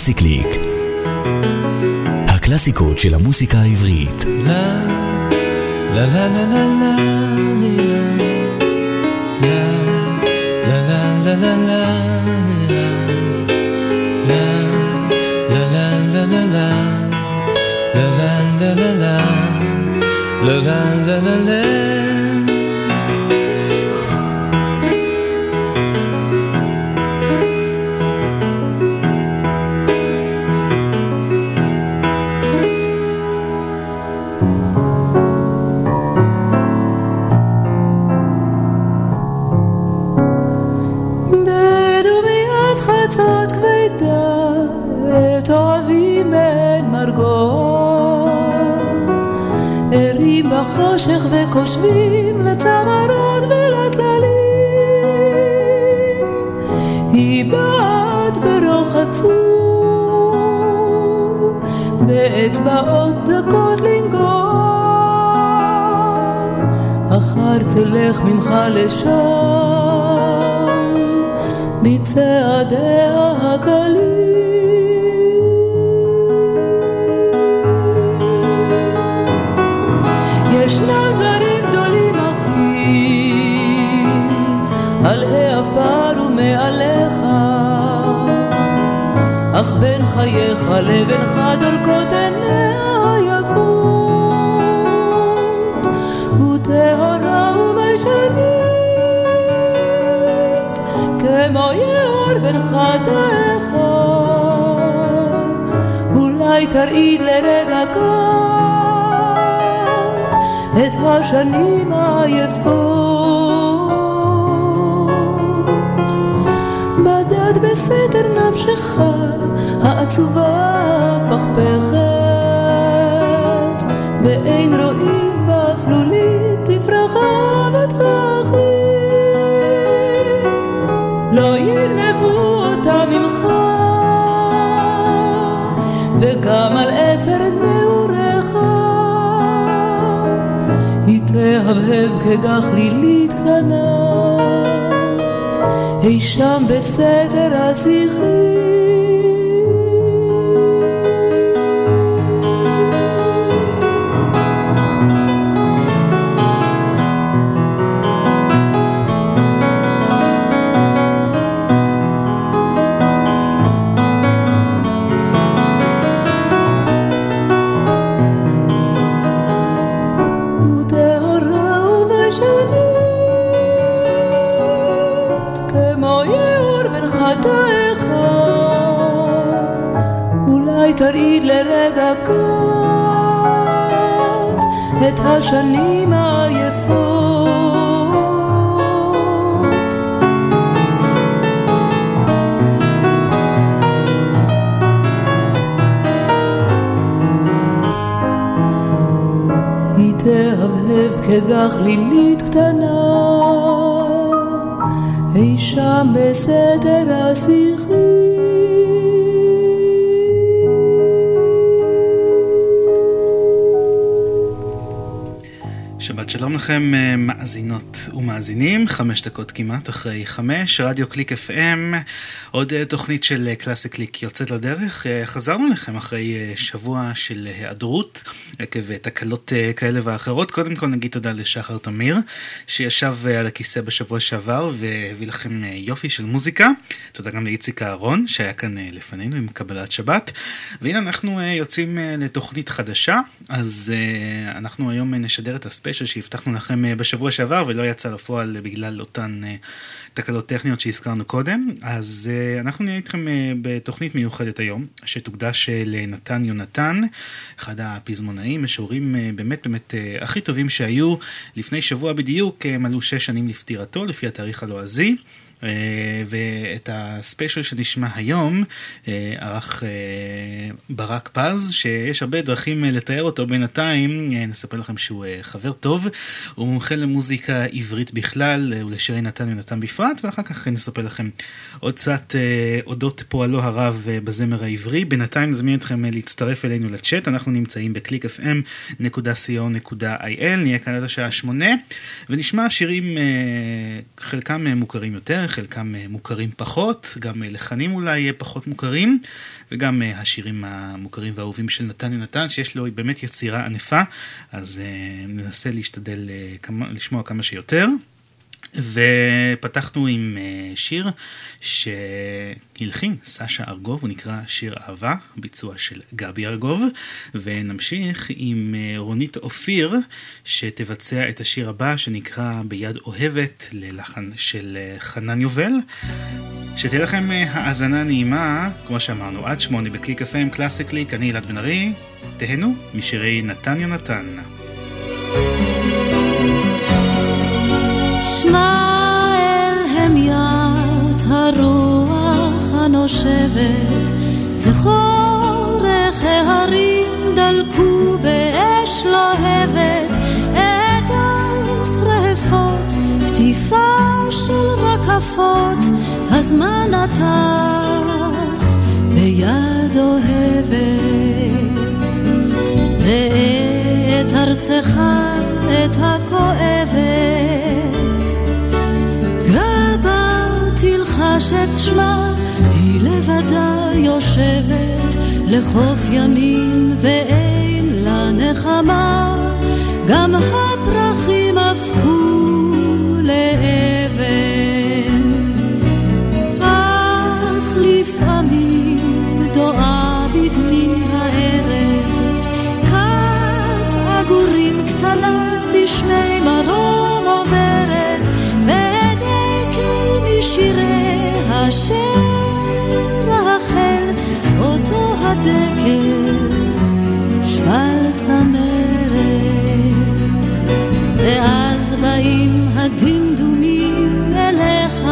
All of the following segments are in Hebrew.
קלאסי קליק. הקלאסיקות של המוסיקה העברית. לה, לה לה לה לה לה לה לה לה לה לה לה לה בחושך וקושבים לצמרות ולטללים. היא באת ברוך עצום, באצבעות דקות לנגוע, אחר תלך ממך לשם, בצעדיה הקלים. חייך לבן חד על קוטן היפות וטהרה וביישנית כמו יאור בן חתך. אולי תראי לרגע קט את השנים היפות. בדד בסתר נפשך העצובה הפכפכת, ואין רואים באפלולית תפרחה ותככים. לא יגנבו אותה ממך, וגם על אפר תהבהב כגחלילית קטנה, אי שם בסתר הזכרי. השנים היפות. היא תהבהב כגחלילית קטנה אי שם בסתר השיחים לכם אה, מאזינות ומאזינים, חמש דקות כמעט אחרי חמש, רדיו קליק FM, עוד אה, תוכנית של קלאסי אה, קליק יוצאת לדרך. חזרנו לכם אחרי שבוע של היעדרות עקב תקלות כאלה ואחרות. קודם כל נגיד תודה לשחר תמיר, שישב על הכיסא בשבוע שעבר והביא לכם יופי של מוזיקה. תודה גם לאיציק אהרון, שהיה כאן לפנינו עם קבלת שבת. והנה אנחנו יוצאים לתוכנית חדשה, אז אנחנו היום נשדר את הספיישל שהבטחנו לכם אה, בשבוע שעבר ולא יצא לפועל בגלל אותן אה, תקלות טכניות שהזכרנו קודם. אז אה, אנחנו נהיה איתכם בתוכנית מיוחדת היום, שתוקדש לנתן יונתן, אחד הפזמונאים, משוררים באמת באמת הכי טובים שהיו. לפני שבוע בדיוק מלאו שש שנים לפטירתו, לפי התאריך הלועזי. אה, ואת הספיישל שנשמע היום אה, ערך אה, ברק פז, שיש הרבה דרכים לתאר אותו. בינתיים, נספר לכם שהוא חבר טוב, הוא מומחה למוזיקה עברית בכלל ולשירי נתן ונתן בפרט, ואחר כך נספר לכם עוד קצת אודות פועלו הרב בזמר העברי. בינתיים נזמין אתכם להצטרף אלינו לצ'אט, אנחנו נמצאים ב-clickfm.co.il, נהיה כאן עד השעה שמונה, ונשמע שירים, חלקם מוכרים יותר, חלקם מוכרים פחות, גם לחנים אולי פחות מוכרים, וגם השירים המוכרים והאהובים של נתן יונתן, שיש לו באמת יצירה ענפה, אז ננסה להשתדל לשמוע כמה שיותר. ופתחנו עם אה, שיר שהלחין סשה ארגוב, הוא נקרא שיר אהבה, ביצוע של גבי ארגוב, ונמשיך עם אה, רונית אופיר, שתבצע את השיר הבא שנקרא ביד אוהבת ללחן של אה, חנן יובל. שתהיה לכם האזנה נעימה, כמו שאמרנו, עד שמונה בקליק FM קלאסי קליק, אני אלעד בן ארי, תהנו משירי נתן יונתן. רקפות, הזמן עטף ביד אוהבת. ראה את ארצך, את הכואבת. תלחש את שמה, היא לבדה יושבת לחוף ימים ואין לה נחמה, גם הפרחים שירי אשר רחל אותו הדקל שבל צמרת ואז באים הדמדומים אליך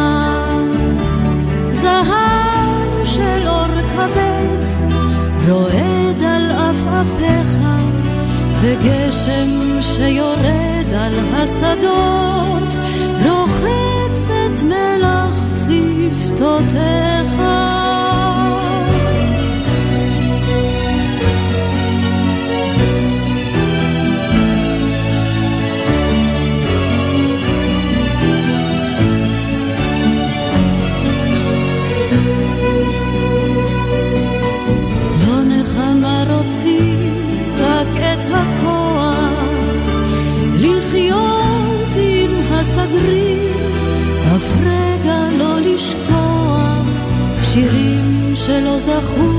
זהב של אור כבד רועד על עפעפיך וגשם שיורד על השדות שפתותיך לא שירים שלא זכו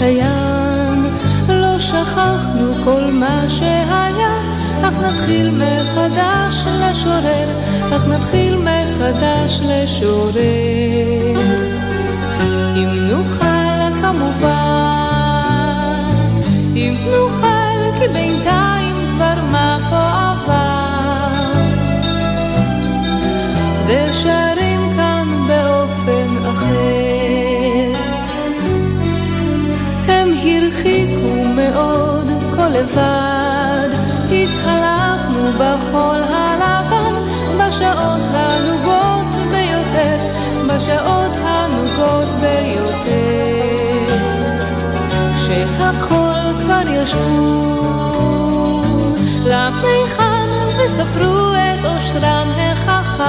הים, לא שכחנו כל מה שהיה, אך נתחיל מחדש לשורר, אך נתחיל מחדש לשורר. אם נוכל כמובן, אם נוכל הרחיקו מאוד כל לבד, התהלכנו בחול הלבן, בשעות הנוגות ביותר, בשעות הנוגות ביותר. כשהכל כבר ישבו למיכל וספרו את אושרם החכם,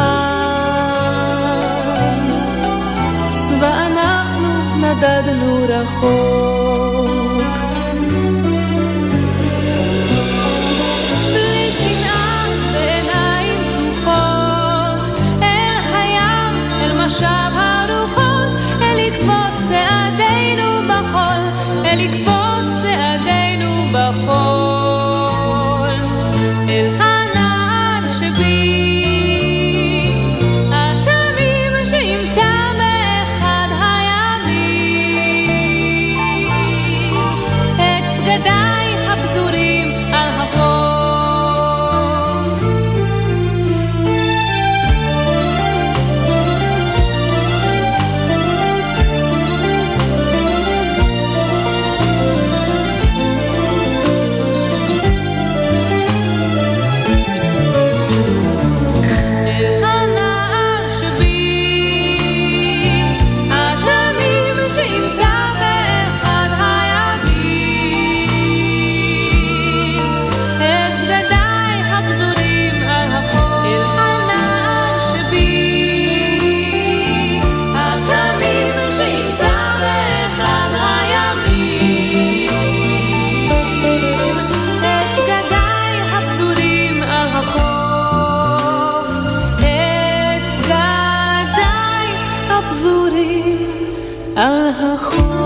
ואנחנו נדדנו רחוק. על החור.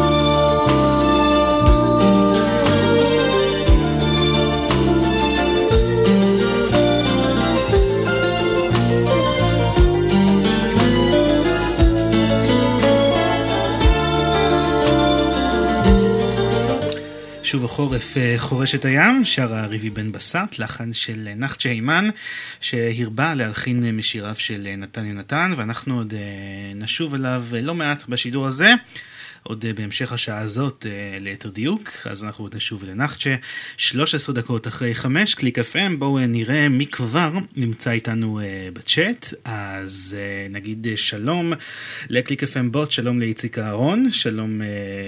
שוב החורף אה, חורש את הים, שר ריבי בן בסט, לחן של נחצ'ה הימן, שהרבה להלחין משיריו של נתן יונתן, ואנחנו עוד אה, נשוב אליו לא מעט בשידור הזה. עוד אה, בהמשך השעה הזאת אה, ליתר דיוק, אז אנחנו עוד נשוב לנחצ'ה, 13 דקות אחרי 5, קליק FM, בואו אה, נראה מי כבר נמצא איתנו בצ'אט, אז נגיד שלום לקליק FM בוט, שלום לאיציק אהרון, שלום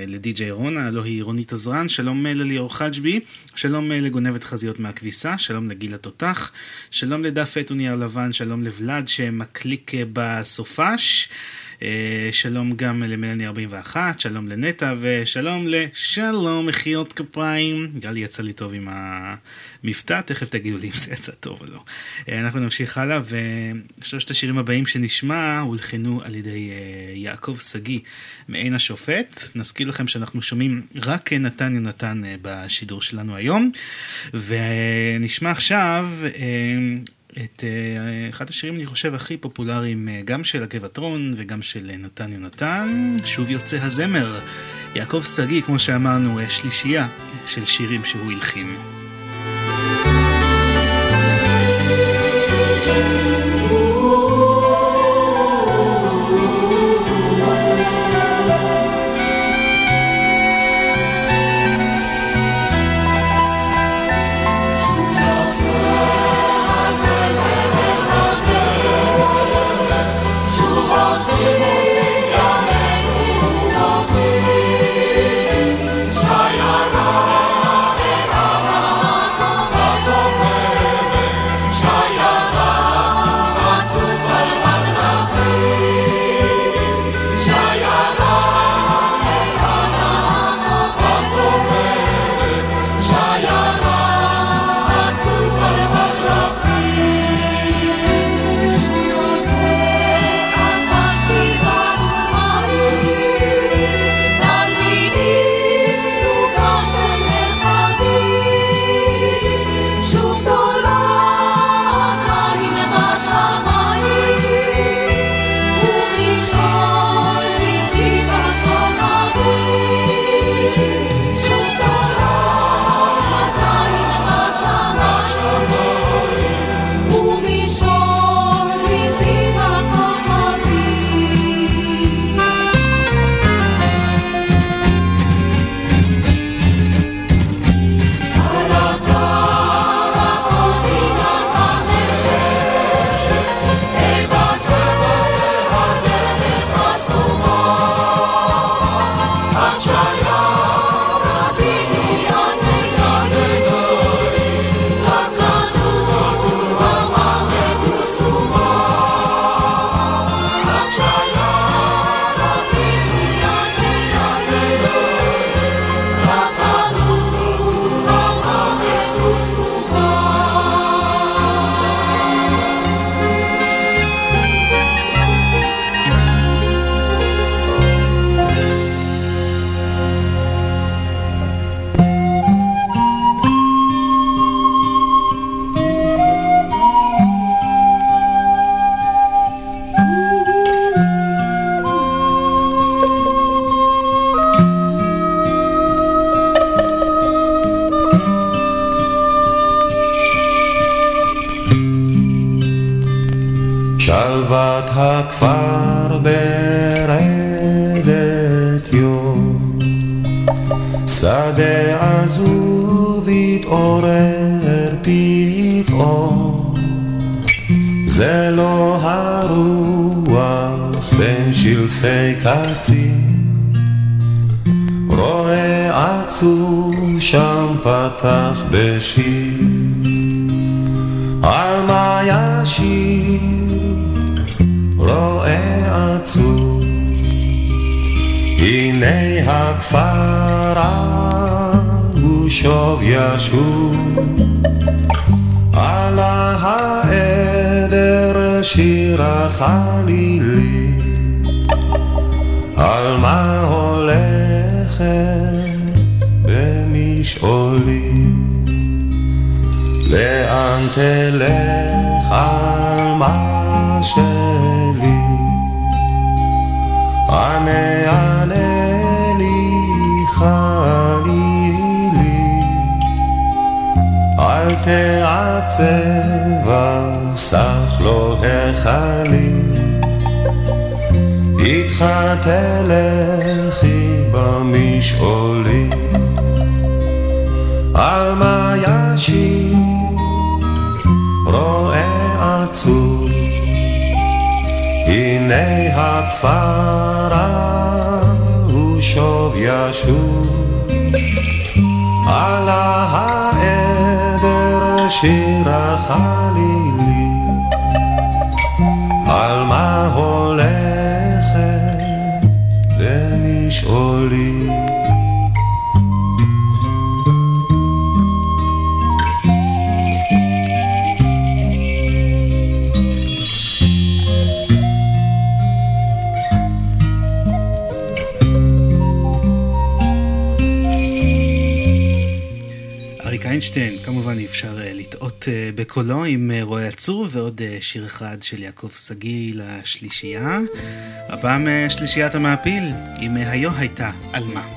לדי.ג'יי רון, הלוא היא רונית עזרן, שלום לליאור חג'בי, שלום לגונבת חזיות מהכביסה, שלום לגיל התותח, שלום לדף עט ונייר לבן, שלום לבלאד שמקליק בסופש. אה, שלום גם למלני 41, שלום לנטע ושלום לשלום מחיאות כפיים. גלי יצא לי טוב עם המבטא, תכף תגידו לי אם זה יצא טוב או לא. אה, אנחנו נמשיך הלאה ושלושת השירים הבאים שנשמע הולחנו על ידי אה, יעקב שגיא מעין השופט. נזכיר לכם שאנחנו שומעים רק נתן יונתן בשידור שלנו היום ונשמע עכשיו את uh, אחד השירים, אני חושב, הכי פופולריים, uh, גם של הגבעטרון וגם של uh, נתן יונתן. שוב יוצא הזמר. יעקב שגיא, כמו שאמרנו, שלישייה של שירים שהוא הלחין. זה לא הרוח בין שלפי קציר רואה עצור שם פתח בשיר. על מה ישיר? רואה עצור, הנה הכפר הוא שוב ישוב. השיר החלילי, על מה הולכת במשעולי, לאן תלך על מה שלי, ענה ענה לי חלילי, אל תעצב הסך לא החליל איתך תלכי במשעולים על מה ישיב? רואה עצוב. הנה הכפר ההוא שוב ישוב. על העדר שיר החלילי כמובן אי אפשר uh, לטעות uh, בקולו עם uh, רועי עצור ועוד שיר אחד של יעקב שגיא לשלישייה. הפעם שלישיית המעפיל uh, היו הייתה על מה.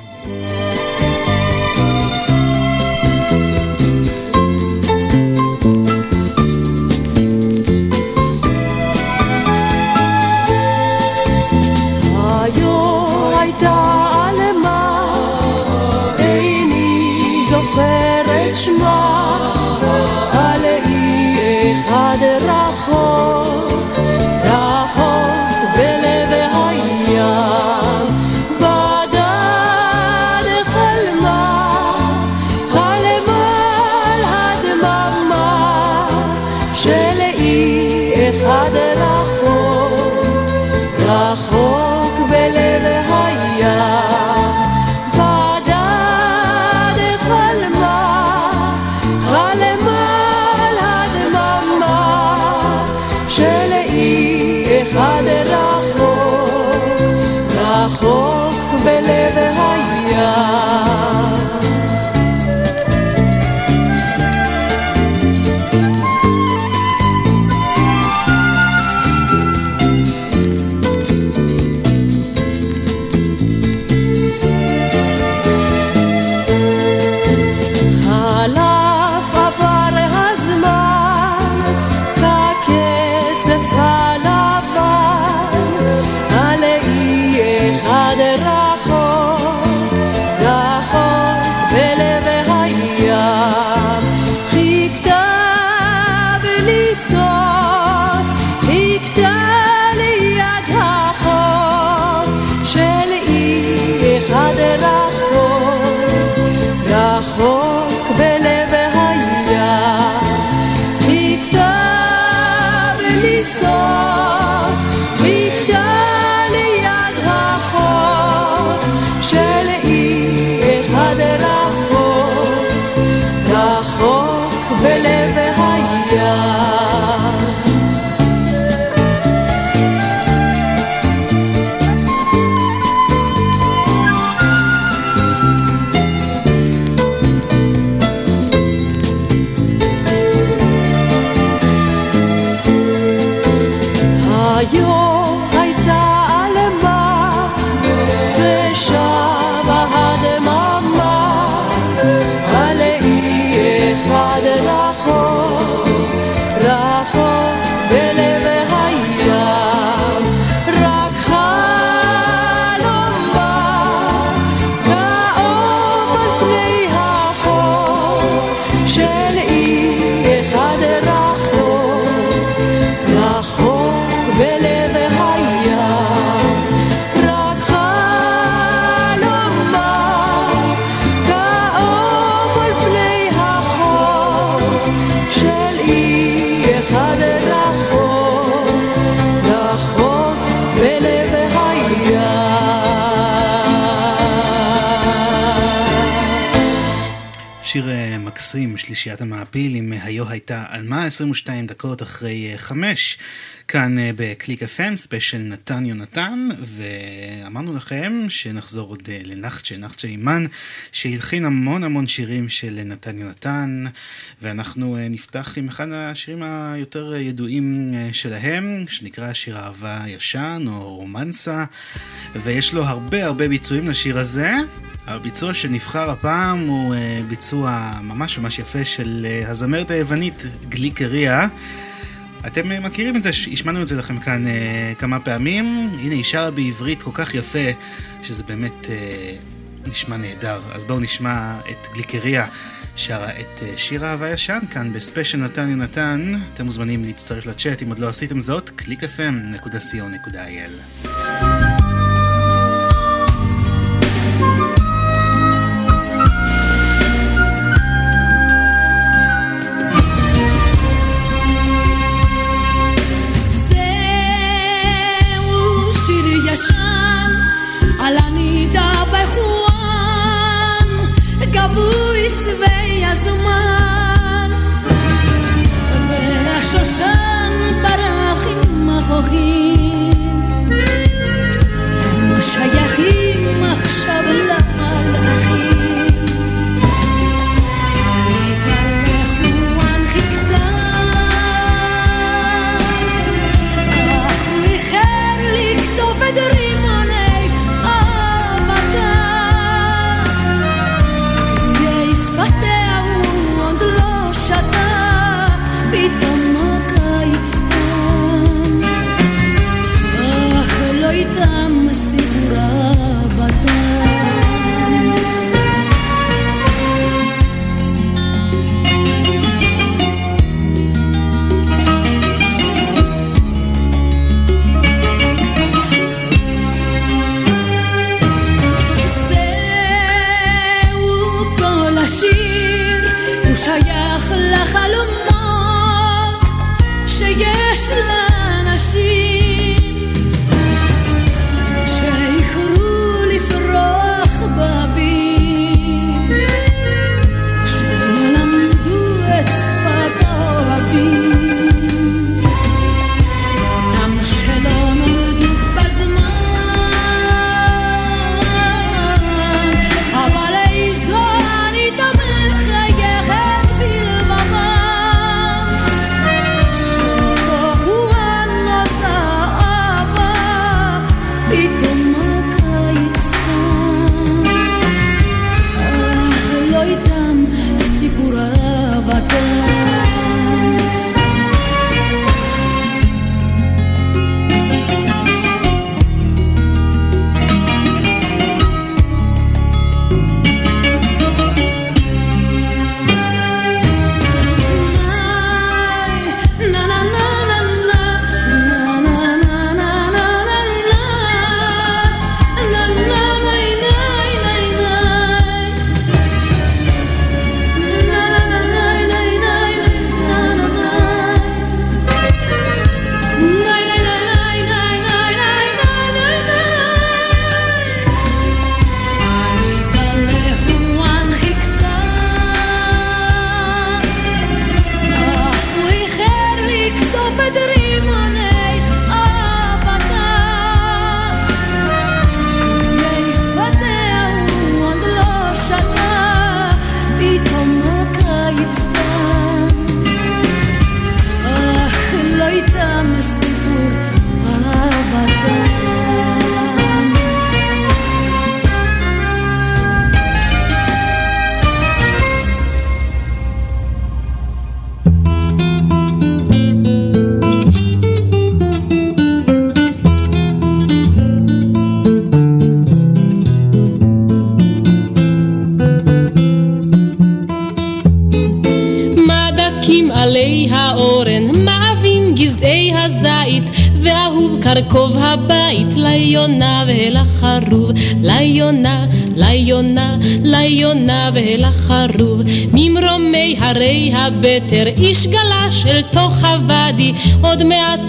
שלישיית המעפיל עם היו הייתה עלמה. 22 דקות אחרי אה, חמש כאן אה, בקליק FM, ספיישל נתן יונתן, ואמרנו לכם שנחזור עוד לנחצ'ה, נחצ'ה היימן, שהלחין המון המון שירים של נתן יונתן, ואנחנו נפתח עם אחד השירים היותר ידועים שלהם, שנקרא שיר אהבה ישן או רומנסה, ויש לו הרבה הרבה ביצועים לשיר הזה. הביצוע שנבחר הפעם הוא ביצוע ממש ממש יפה של הזמרת היוונית גליקריה. אתם uh, מכירים את זה, השמענו את זה לכם כאן uh, כמה פעמים. הנה, היא שרה בעברית כל כך יפה, שזה באמת uh, נשמע נהדר. אז בואו נשמע את גליקריה שרה את uh, שיר האהבה ישן כאן בספיישל נתן יונתן. אתם מוזמנים להצטרף לצ'אט אם עוד לא עשיתם זאת, www.clickfm.co.il se veias a mar.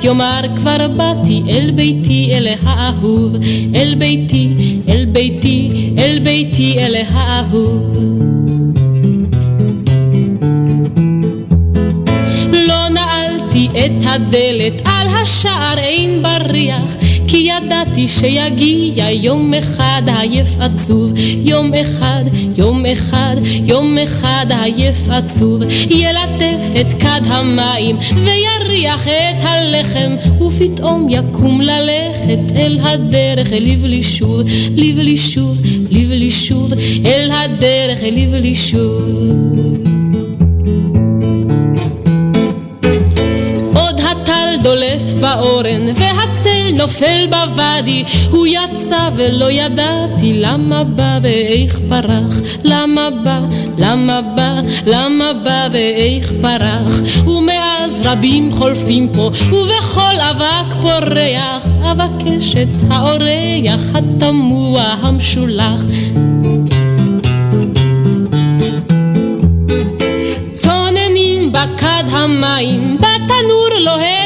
יאמר כבר באתי אל ביתי אל האהוב, אל ביתי, אל ביתי, אל ביתי אל האהוב. לא נעלתי את הדלת על השער שיגיע יום אחד עייף עצוב יום אחד, יום אחד, יום אחד עייף עצוב ילטף את כד המים ויריח את הלחם ופתאום יקום ללכת אל הדרך לבלי שוב, לבלי שוב, לבלי שוב אל הדרך לבלי שוב דולף באורן והצל נופל בוואדי. הוא יצא ולא ידעתי למה בא ואיך פרח. למה בא, למה בא, למה בא ואיך פרח. ומאז רבים חולפים פה ובכל אבק פורח. אבקש את האורח התמוה המשולח. צוננים בכד המים בתנור לוהט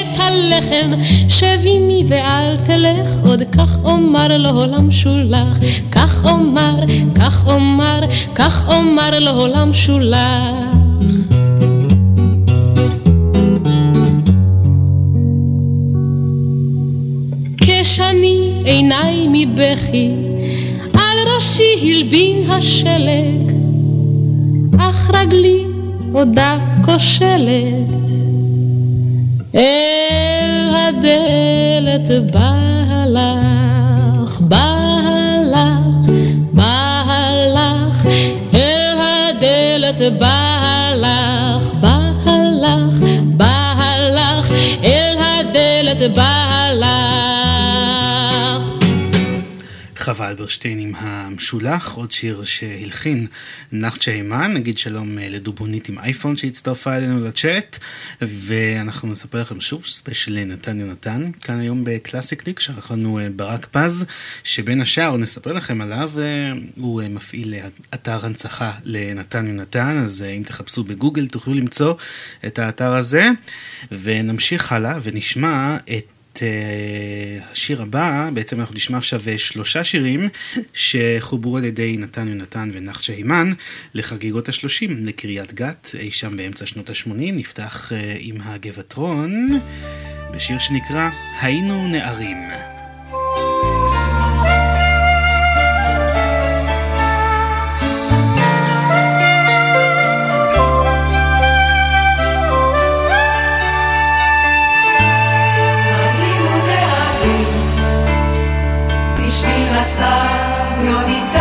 הלחם, שב עמי ואל תלך עוד, כך אומר לו למשולח, כך אומר, כך אומר, כך אומר לו למשולח. כשאני עיניי מבכי, על ראשי הלבין השלג, אך רגלי עודה כושלת. חווה אלברשטיין עם המשולח, עוד שיר שהלחין נחצ'ה היימן, נגיד שלום אה, לדובונית עם אייפון שהצטרפה אלינו לצ'אט, ואנחנו נספר לכם שוב ספיישל לנתן יונתן, כאן היום בקלאסי קליק, שערך לנו אה, ברק פז, שבין השאר נספר לכם עליו, אה, הוא מפעיל אתר הנצחה לנתן יונתן, אז אם תחפשו בגוגל תוכלו למצוא את האתר הזה, ונמשיך הלאה ונשמע את את אה, השיר הבא, בעצם אנחנו נשמע עכשיו אה, שלושה שירים שחוברו על ידי נתן יונתן ונחצ'ה הימן לחגיגות השלושים לקריית גת, אי שם באמצע שנות ה-80. נפתח uh, עם הגבעטרון בשיר שנקרא היינו נערים. priorità.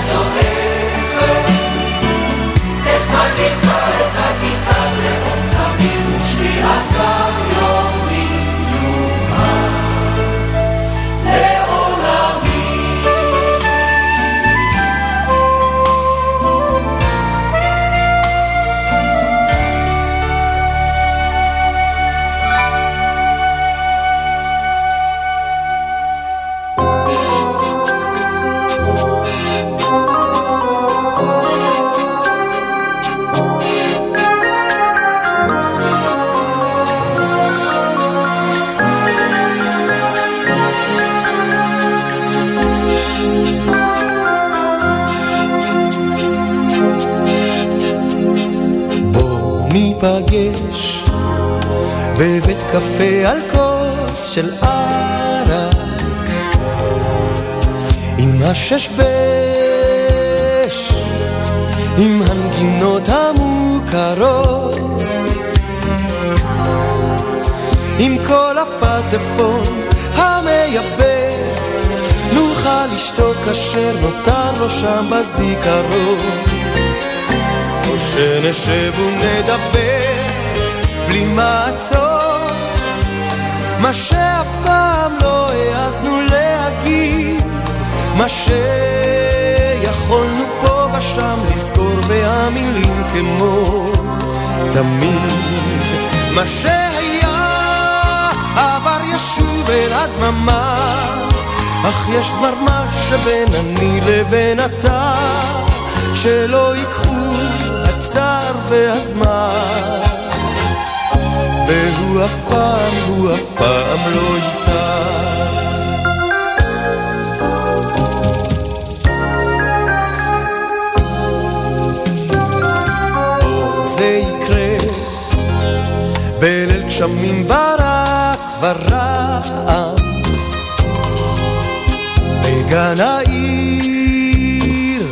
להיפגש בבית קפה על כוס של ערק עם השש בש, עם הנגינות המוכרות עם כל הפטפון המייבב נוכל לשתוק אשר נותר לו שם בזיכרון. או שנשב ונדבר בלי מעצור. מה שאף פעם לא העזנו להגיד מה שיכולנו פה ושם לזכור בהמילים כמו תמיד. מה שהיה עבר ישוב אל הדממה אך יש דבר מה שבין אני לבין אתה שלא ייקחו הצער והזמן והוא אף פעם, הוא אף פעם לא איתה. זה יקרה. בליל גשמים ברק ורעם. בגן העיר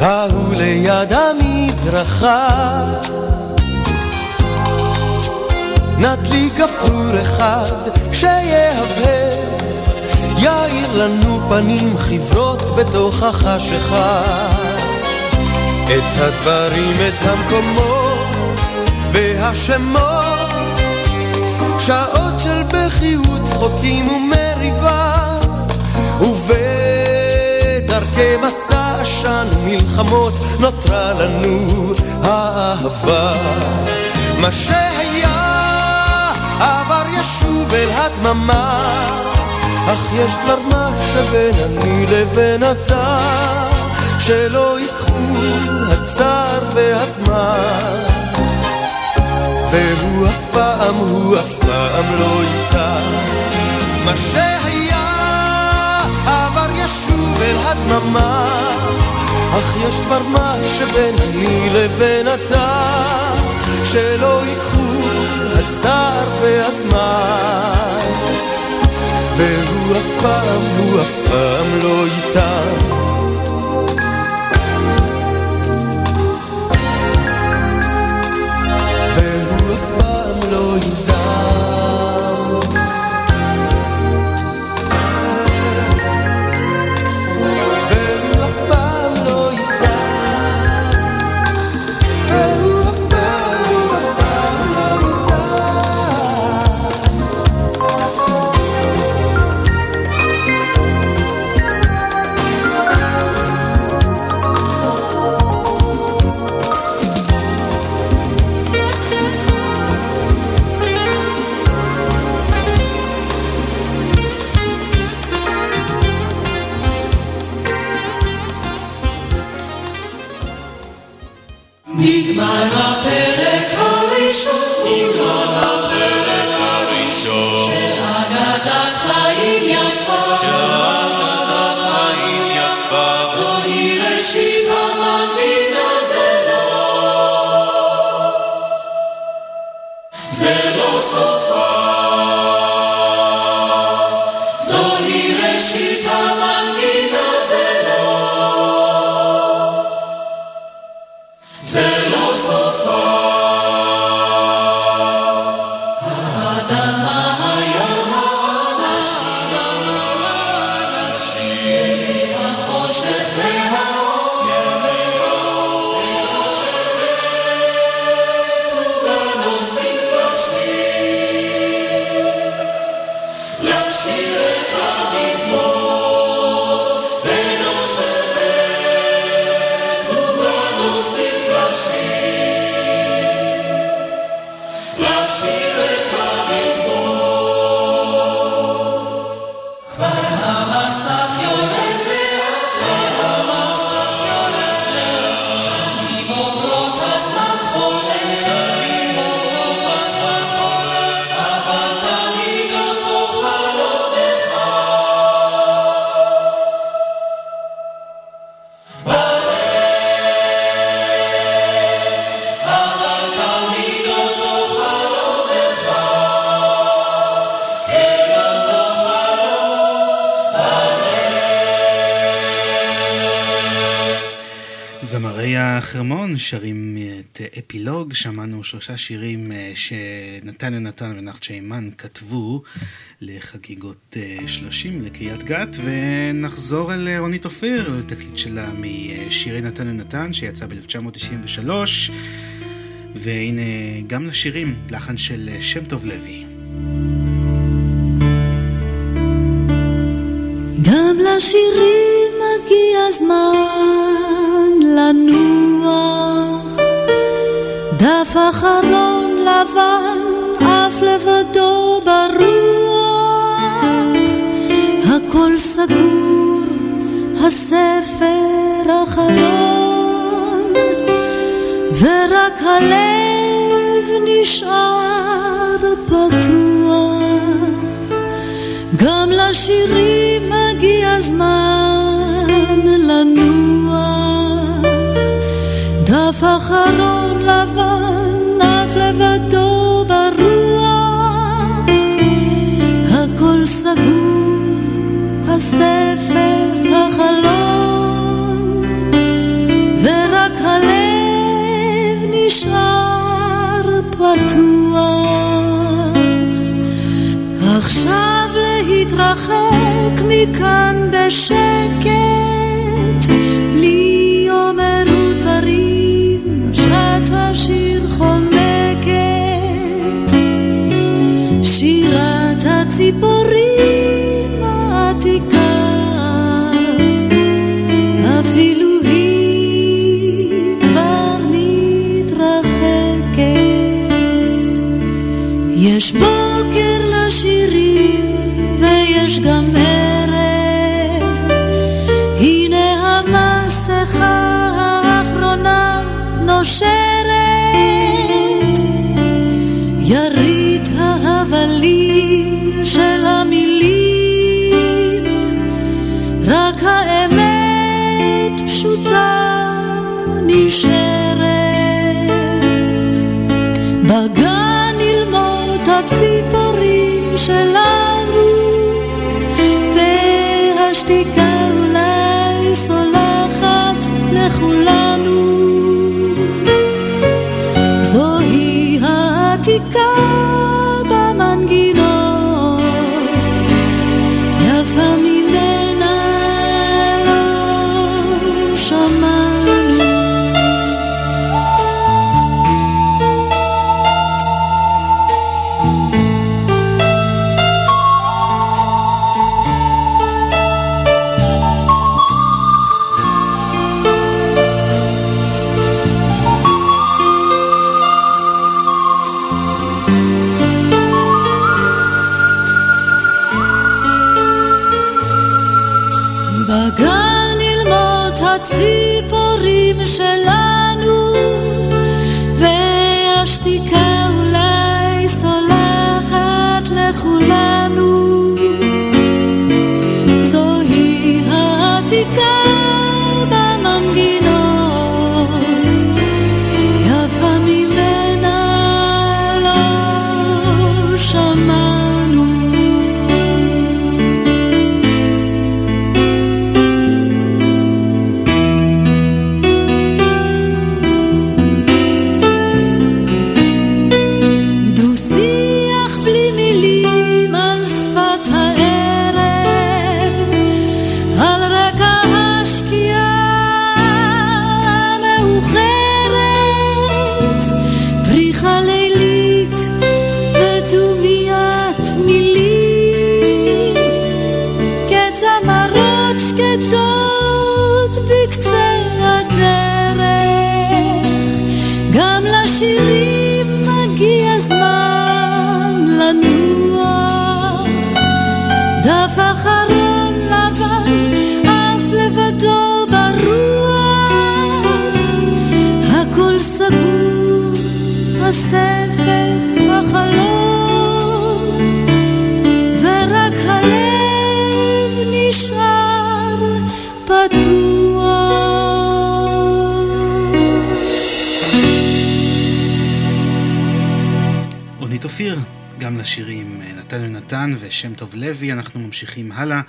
ההוא ליד המדרכה נדליק גפרור אחד שיהבהב יאיר לנו פנים חברות בתוך החשיכה את הדברים, את המקומות והשמות. שעות של בכי וצחוקים ומריבה. ובדרכי מסע עשן ומלחמות נותרה לנו האהבה. מה שהיה ישוב אל הדממה אך יש דבר מה שבין אני לבין אתה שלא ייקחו הצער והזמן. והוא אף פעם, הוא אף פעם לא איתה מה שהיה עבר ישוב אל הדממה אך יש דבר מה שבין אני לבין אתה שלא ייקחו הצער והזמן והוא אף פעם, הוא אף פעם לא איתה שרים את אפילוג, שמענו שלושה שירים אה, שנתן יונתן ונחצ'ה אימן כתבו לחגיגות 30 אה, לקריית גת, ונחזור אל רונית אופיר, לתקליט שלה משירי נתן יונתן שיצא ב-1993, והנה גם לשירים, לחן של שם טוב לוי. גם לשירים מגיע זמן לנוח, דף אחרון לבן, אף לבדו ברוח, הכל סגור, הספר החלון, ורק הלב נשאר פתוח. גם לשירים מגיע זמן לנוח, דף אחרון לבן, אף לבדו ברוח, הכל סגור, הספר, החלון, ורק הלב נשאר פתוח. עכשיו להתרחק מכאן בשקט, special נתן יונתן ושם טוב לוי. אנחנו ממשיכים הלאה.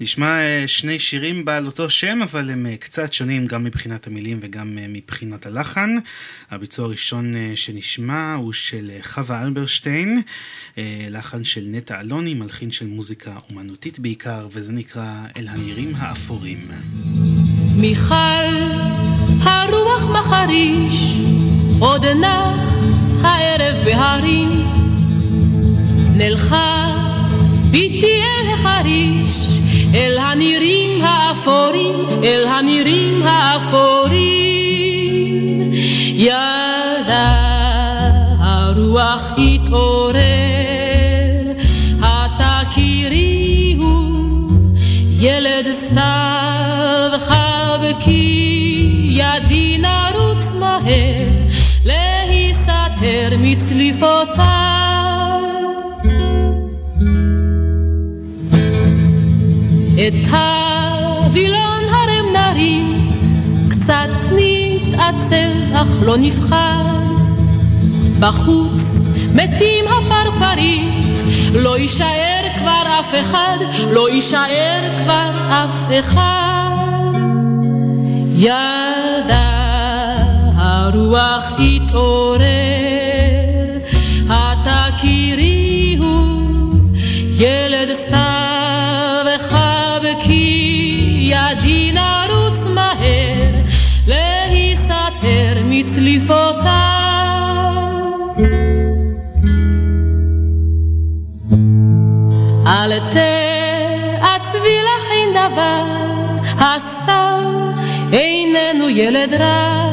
נשמע שני שירים בעל אותו שם, אבל הם קצת שונים גם מבחינת המילים וגם מבחינת הלחן. הביצוע הראשון שנשמע הוא של חווה אלברשטיין, לחן של נטע אלוני, מלחין של מוזיקה אומנותית בעיקר, וזה נקרא אל הנירים האפורים. מיכל, הרוח מחריש, עוד נח הערב בהרים. נלכה ביתי אל החריש, אל הנירים האפורים, אל הנירים האפורים. ידע הרוח התעורר, התכיריהו, ילד סתיו חבקי, ידי נרוץ מהר, להיסתר מצליפותיו. את הווילון הרם נרים, קצת נתעצב אך לא נבחר. בחוץ מתים הפרפרים, לא יישאר כבר אף אחד, לא יישאר כבר אף אחד. ידע הרוח התעורר, מצליפותיו. אל תעצבי לך אין דבר, הסתיו איננו ילד רע,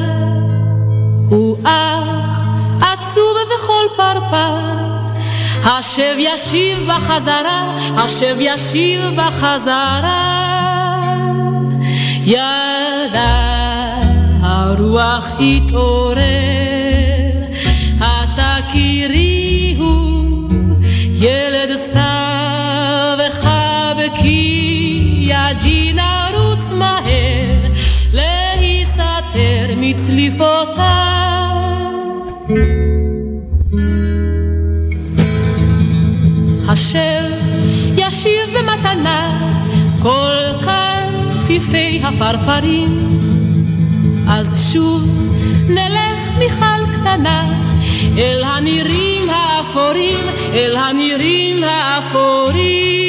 הוא אח עצוב וכל פרפר, השב ישיב בחזרה, השב ישיב בחזרה. ידע הרוח התעורר, התכיריהו, ילד סתיו וחבקי, ידי נרוץ מהר, להיסתר מצליפותיו. השב ישיב במתנה כל כנפיפי הפרפרים שוב נלך מיכל קטנה אל הנירים האפורים, אל הנירים האפורים.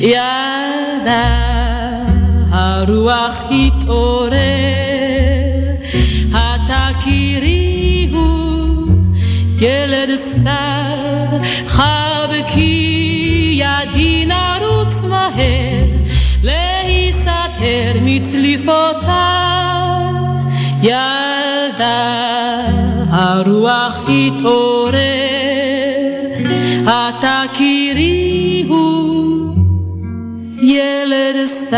ידע הרוח התעורר, התכיריהו, ילד סתיו, חבקי ידי נרוץ מהר, להיסתר מצליפותיו. ילדה הרוח התעורר, התכיריהו, ילד מיכל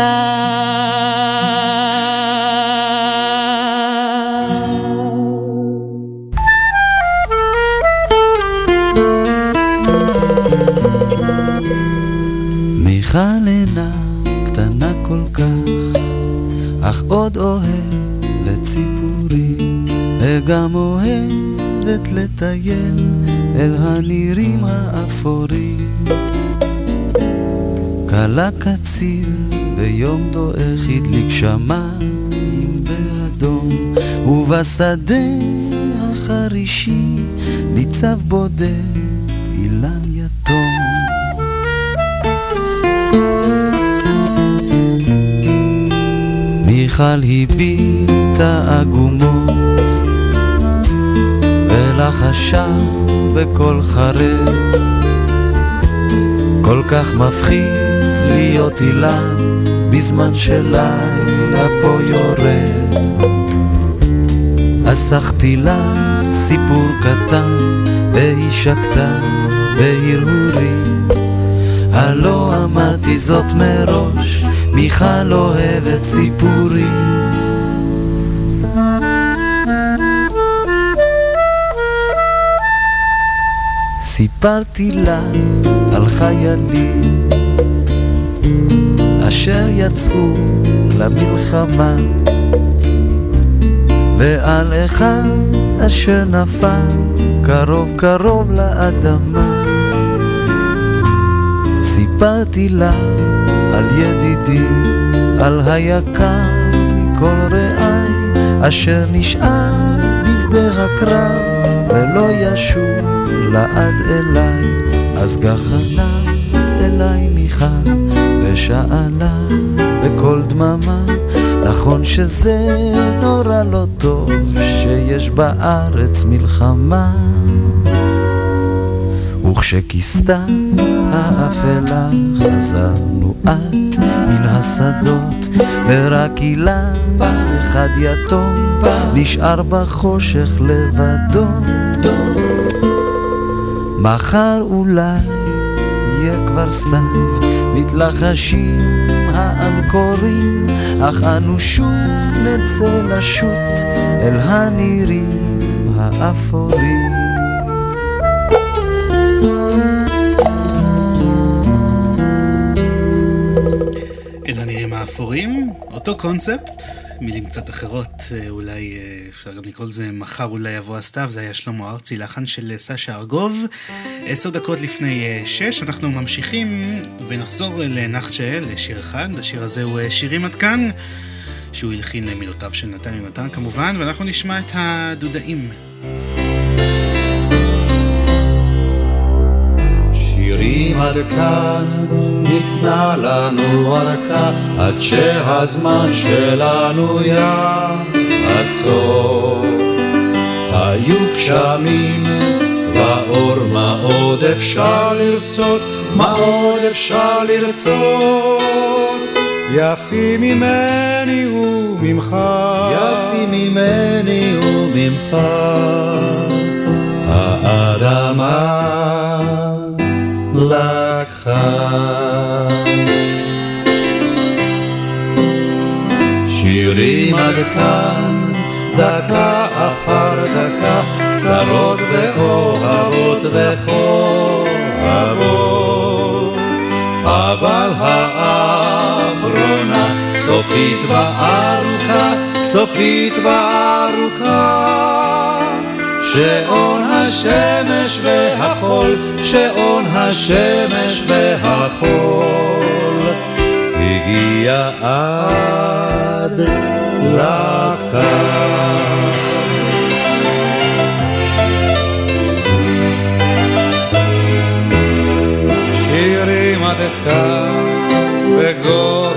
עוד אוהבת ציפורים, וגם אוהבת לטייל אל הנירים האפורים. כלה קציר ביום דועך הדליק שמיים באדום, ובשדה החרישי ניצב בודד מיכל הביטה עגומות ולחשה בקול חרד. כל כך מפחיד להיות אילן בזמן שלילה פה יורד. אסחתי לה סיפור קטן והיא שקטה בהרהורים. הלא אמרתי זאת מראש מיכל אוהבת סיפורים סיפרתי לה על חיילים אשר יצאו למלחמה ועל אחד אשר נפל קרוב קרוב לאדמה. סיפרתי לה על ידידי, על היקר מכל רעי, אשר נשאר בשדה הקרב, ולא ישוב לעד אליי, אז גחנה אליי מיכל, ושאלה בקול דממה, נכון שזה נורא לא טוב שיש בארץ מלחמה. וכשכיסתה האפלה חזרנו את מן השדות ורק אילן אחד יתום נשאר בחושך לבדו. מחר אולי יהיה כבר סתיו מתלחשים האנקורים אך אנו שוב נצא לשוט אל הנירים האפורים אפורים, אותו קונספט, מילים קצת אחרות, אה, אולי אה, אפשר גם לקרוא לזה מחר אולי יבוא הסתיו, זה היה שלמה ארצי, לחן של סשה ארגוב. עשר דקות לפני אה, שש, אנחנו ממשיכים ונחזור לנחצ'ה, לשיר אחד, השיר הזה הוא שירים עד כאן, שהוא הלחין למילותיו של נתן יונתן כמובן, ואנחנו נשמע את הדודאים. עד כאן, ניתנה לנו ארכה, עד שהזמן שלנו יעצור. היו גשמים ואור, מה עוד אפשר לרצות? מה עוד אפשר לרצות? יפי ממני וממך, יפי ממני וממך, האדמה לקחה. שירים עד כאן, דקה אחר דקה, צרות ואוהבות וכואבות, אבל האחרונה סופית וארוכה, סופית וארוכה. שעון השמש והחול, שעון השמש והחול, הגיע עד לקר. שירים עד כאן בגובה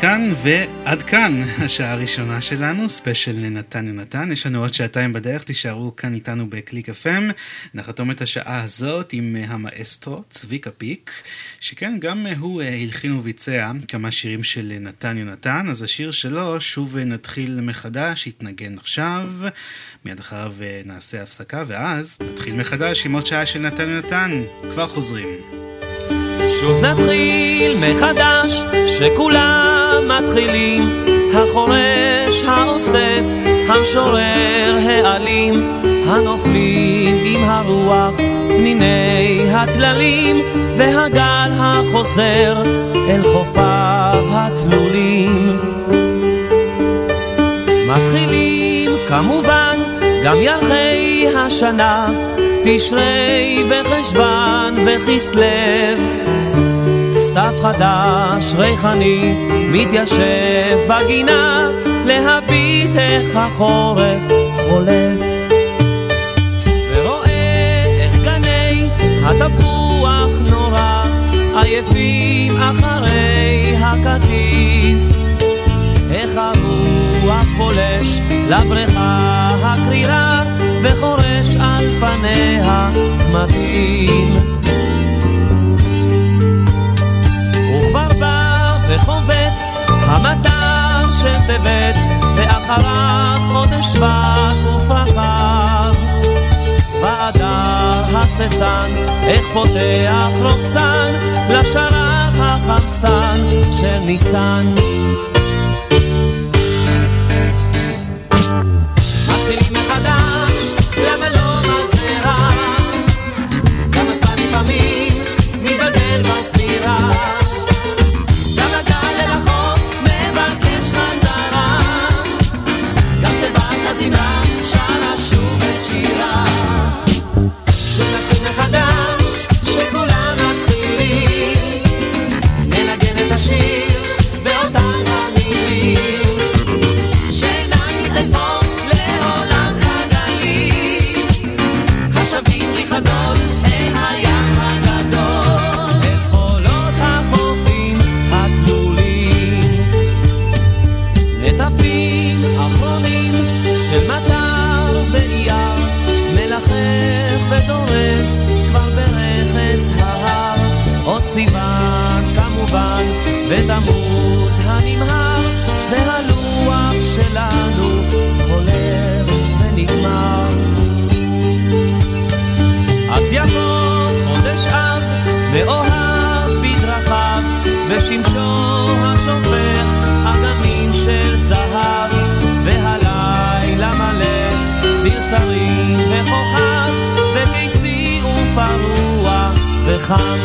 כאן, ועד כאן השעה הראשונה שלנו, ספיישל לנתן יונתן. יש לנו עוד שעתיים בדרך, תישארו כאן איתנו בקליק FM. נחתום את השעה הזאת עם המאסטרו צביקה פיק, שכן, גם הוא אה, הלחין וביצע כמה שירים של נתן יונתן, אז השיר שלו, שוב נתחיל מחדש, יתנגן עכשיו. מיד אחריו אה, נעשה הפסקה, ואז נתחיל מחדש עם עוד שעה של נתן יונתן. כבר חוזרים. שוב נתחיל מחדש, שכולם מתחילים, החורש, האוסף, המשורר, העלים, הנופלים עם הרוח, פניני הטללים, והגל החוזר אל חופיו התלולים. מתחילים כמובן גם ירחי השנה, תשרי וחשוון וכסלו. סתיו חדש, ריחני, מתיישב בגינה, להביט איך החורף חולף. ורואה איך גני התפוח נורא, עייפים אחרי הקטיף. איך הרוח פולש לבריכה הקרירה, וחורש על פניה מתאים. המטר של טבת, ואחריו חודש שבט ופרחיו. באדר הססן, איך פותח רוקסן, לשרב החמסן של ניסן. מתחילים מחדש, למה וחם.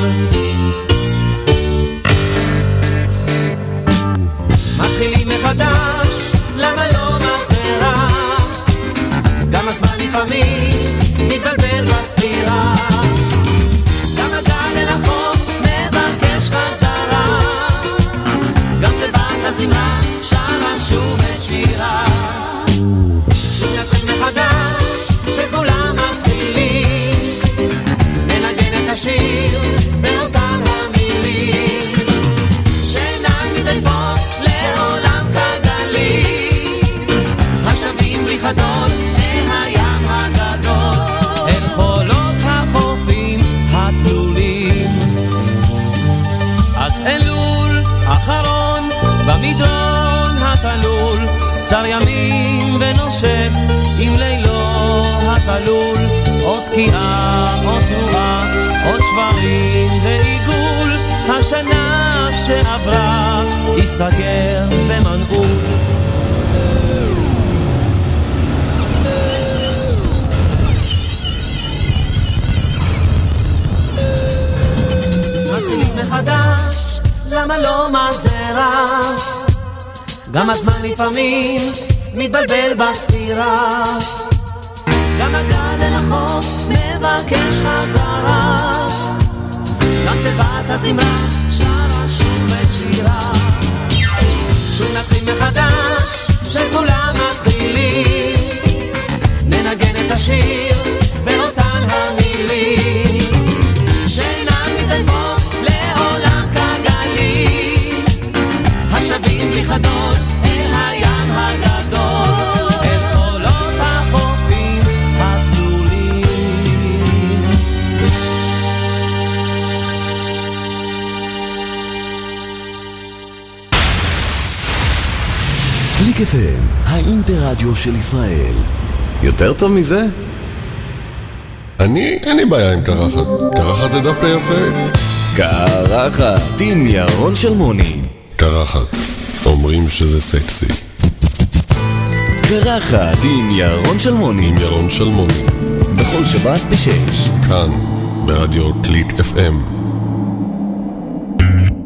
מתחילים מחדש, למה לא מחזרה? גם הזמן לפעמים מתבלבל עם לילו התלול. עוד תקיעה, עוד תנועה, עוד שברים ועיגול, השנה שעברה ייסגר במנעול. מחדש, למה לא מזהרה? גם הזמן לפעמים מתבלבל בספירה. גם הגל אל החוף מבקש חזרה. גם תיבת הזמרה שרה שוב את שירה. שוב נתחיל מחדש, שכולם מתחילים. ננגן את השיר באותן המילים. שאינן מתעייפות השבים מחדות אל קליק FM, האינטרדיו של ישראל. יותר טוב מזה? אני, אין לי בעיה עם קרחת. קרחת זה דווקא יפה. קרחת, עם ירון שלמוני. קרחת, אומרים שזה סקסי. קרחת עם ירון שלמוני. עם ירון שלמוני. בכל שבת בשש. כאן, ברדיו קליק FM.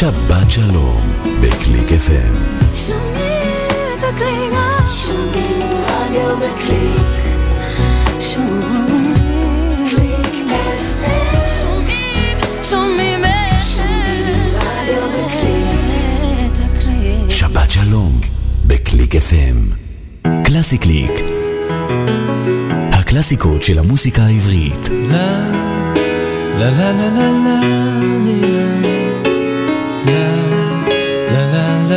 שבת שלום בקליק FM. שומעים את הקליק, שומעים רדיו בקליק. שומעים קליק FM. שומעים, שומעים רדיו בקליק. שבת שלום בקליק FM. קלאסי קליק. הקלאסיקות של המוסיקה העברית. לה לה לה לה לה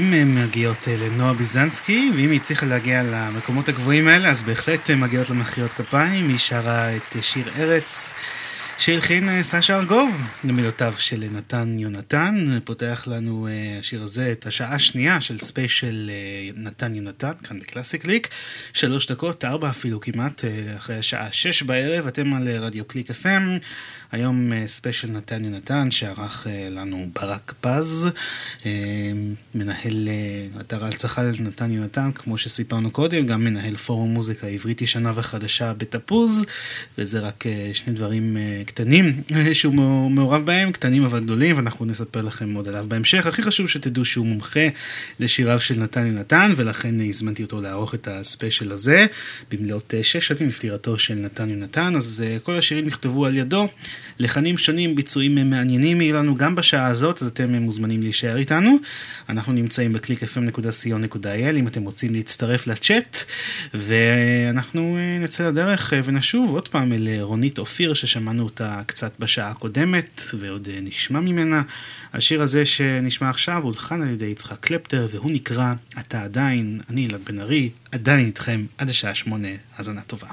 נשים מגיעות אה, לנועה ביזנסקי, ואם היא הצליחה להגיע למקומות הגבוהים האלה, אז בהחלט אה, מגיעות לה מחיאות כפיים. היא שרה את אה, שיר ארץ, שהלחין אה, סשה ארגוב למילותיו של נתן יונתן. פותח לנו אה, השיר הזה את השעה השנייה של ספיישל אה, נתן יונתן, כאן בקלאסי קליק. שלוש דקות, ארבע אפילו כמעט, אחרי השעה שש בערב, אתם על רדיו קליק FM. היום ספיישל נתן יונתן שערך לנו ברק פז, מנהל אתר ההנצחה נתן יונתן, כמו שסיפרנו קודם, גם מנהל פורום מוזיקה עברית ישנה וחדשה בתפוז, וזה רק שני דברים קטנים שהוא מעורב בהם, קטנים אבל גדולים, ואנחנו נספר לכם עוד עליו בהמשך. הכי חשוב שתדעו שהוא מומחה לשיריו של נתן יונתן, ולכן הזמנתי אותו לערוך את הספיישל הזה, במלאת שש שנים לפטירתו של נתן יונתן, אז uh, כל השירים נכתבו על ידו, לחנים שונים, ביצועים מעניינים יהיו לנו גם בשעה הזאת, אז אתם מוזמנים להישאר איתנו. אנחנו נמצאים בקליק fm.co.il אם אתם רוצים להצטרף לצ'אט, ואנחנו uh, נצא לדרך ונשוב עוד פעם אל רונית אופיר ששמענו אותה אותה קצת בשעה הקודמת, ועוד אה, נשמע ממנה. השיר הזה שנשמע עכשיו הולחן על ידי יצחק קלפטר, והוא נקרא "אתה עדיין", אני אלעד בן ארי, עדיין איתכם עד השעה שמונה, האזנה טובה.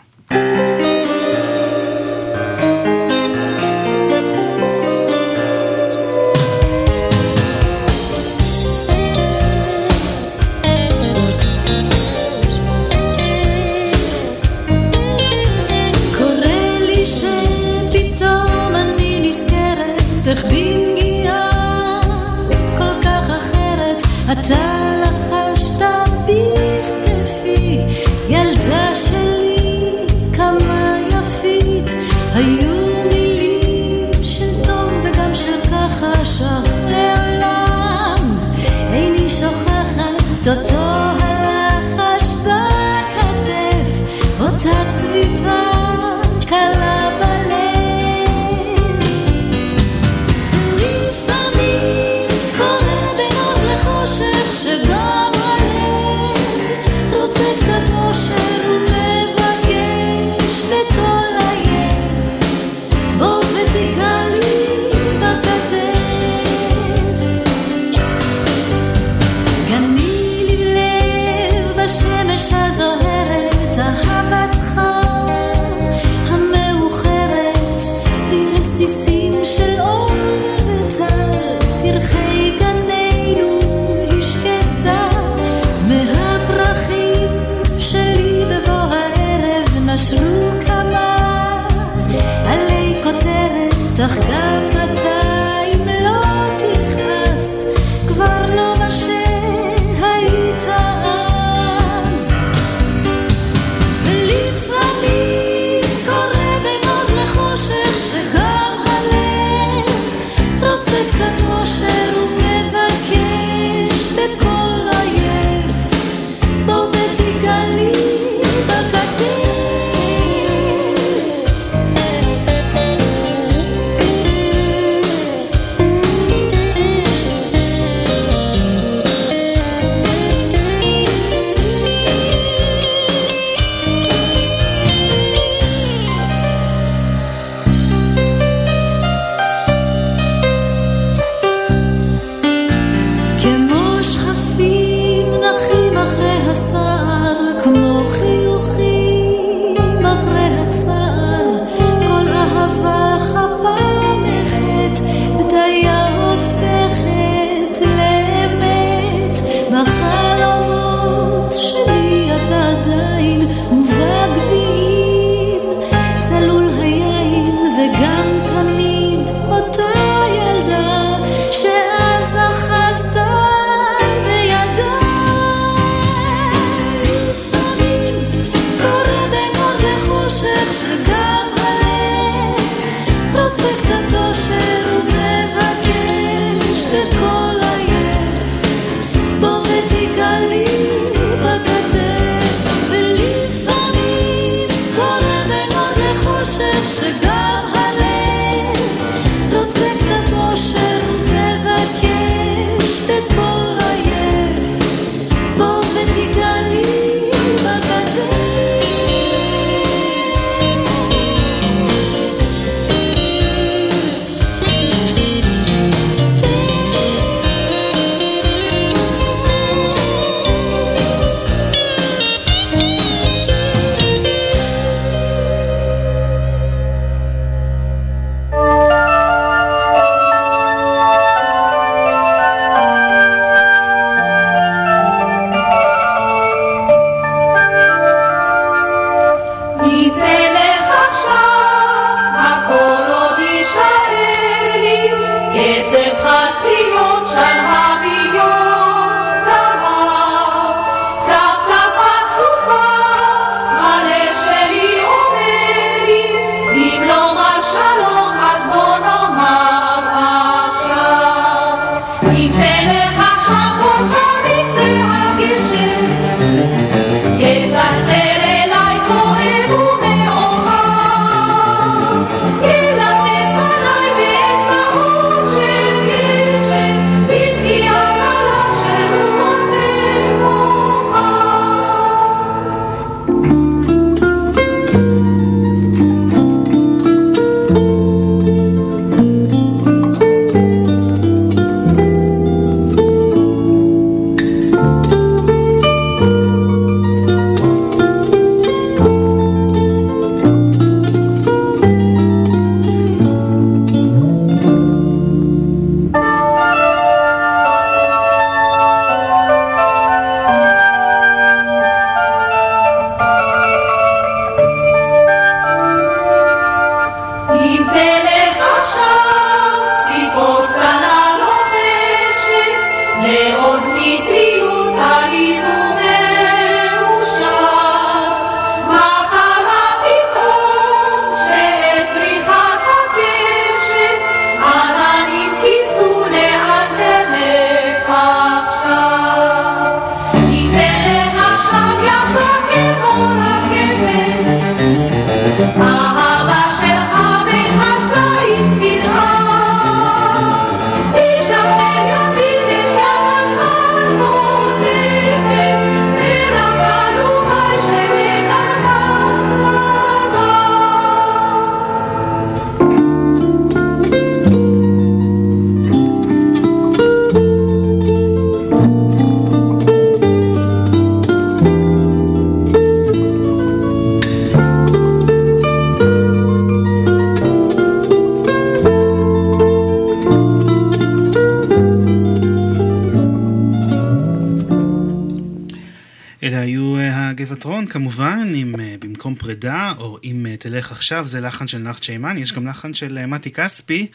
עכשיו, זה לחן של נחצ'ה היימן, יש גם לחן של מתי כספי,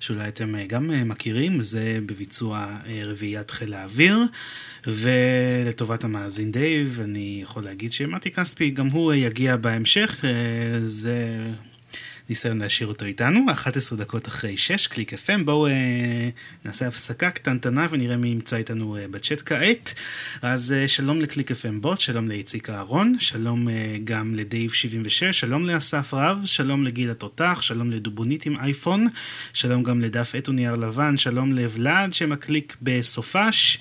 שאולי אתם גם מכירים, זה בביצוע רביעיית חיל האוויר. ולטובת המאזין דייב, אני יכול להגיד שמתי כספי גם הוא יגיע בהמשך, זה ניסיון להשאיר אותו איתנו, 11 דקות אחרי 6, קליק FM, בואו אה, נעשה הפסקה קטנטנה ונראה מי נמצא איתנו אה, בצ'אט כעת. אז אה, שלום לקליק FM בוט, שלום לאיציק אהרון, שלום אה, גם לדייב 76, שלום לאסף רב, שלום לגיל התותח, שלום לדובונית עם אייפון, שלום גם לדף עט ונייר לבן, שלום לבלאד שמקליק בסופש.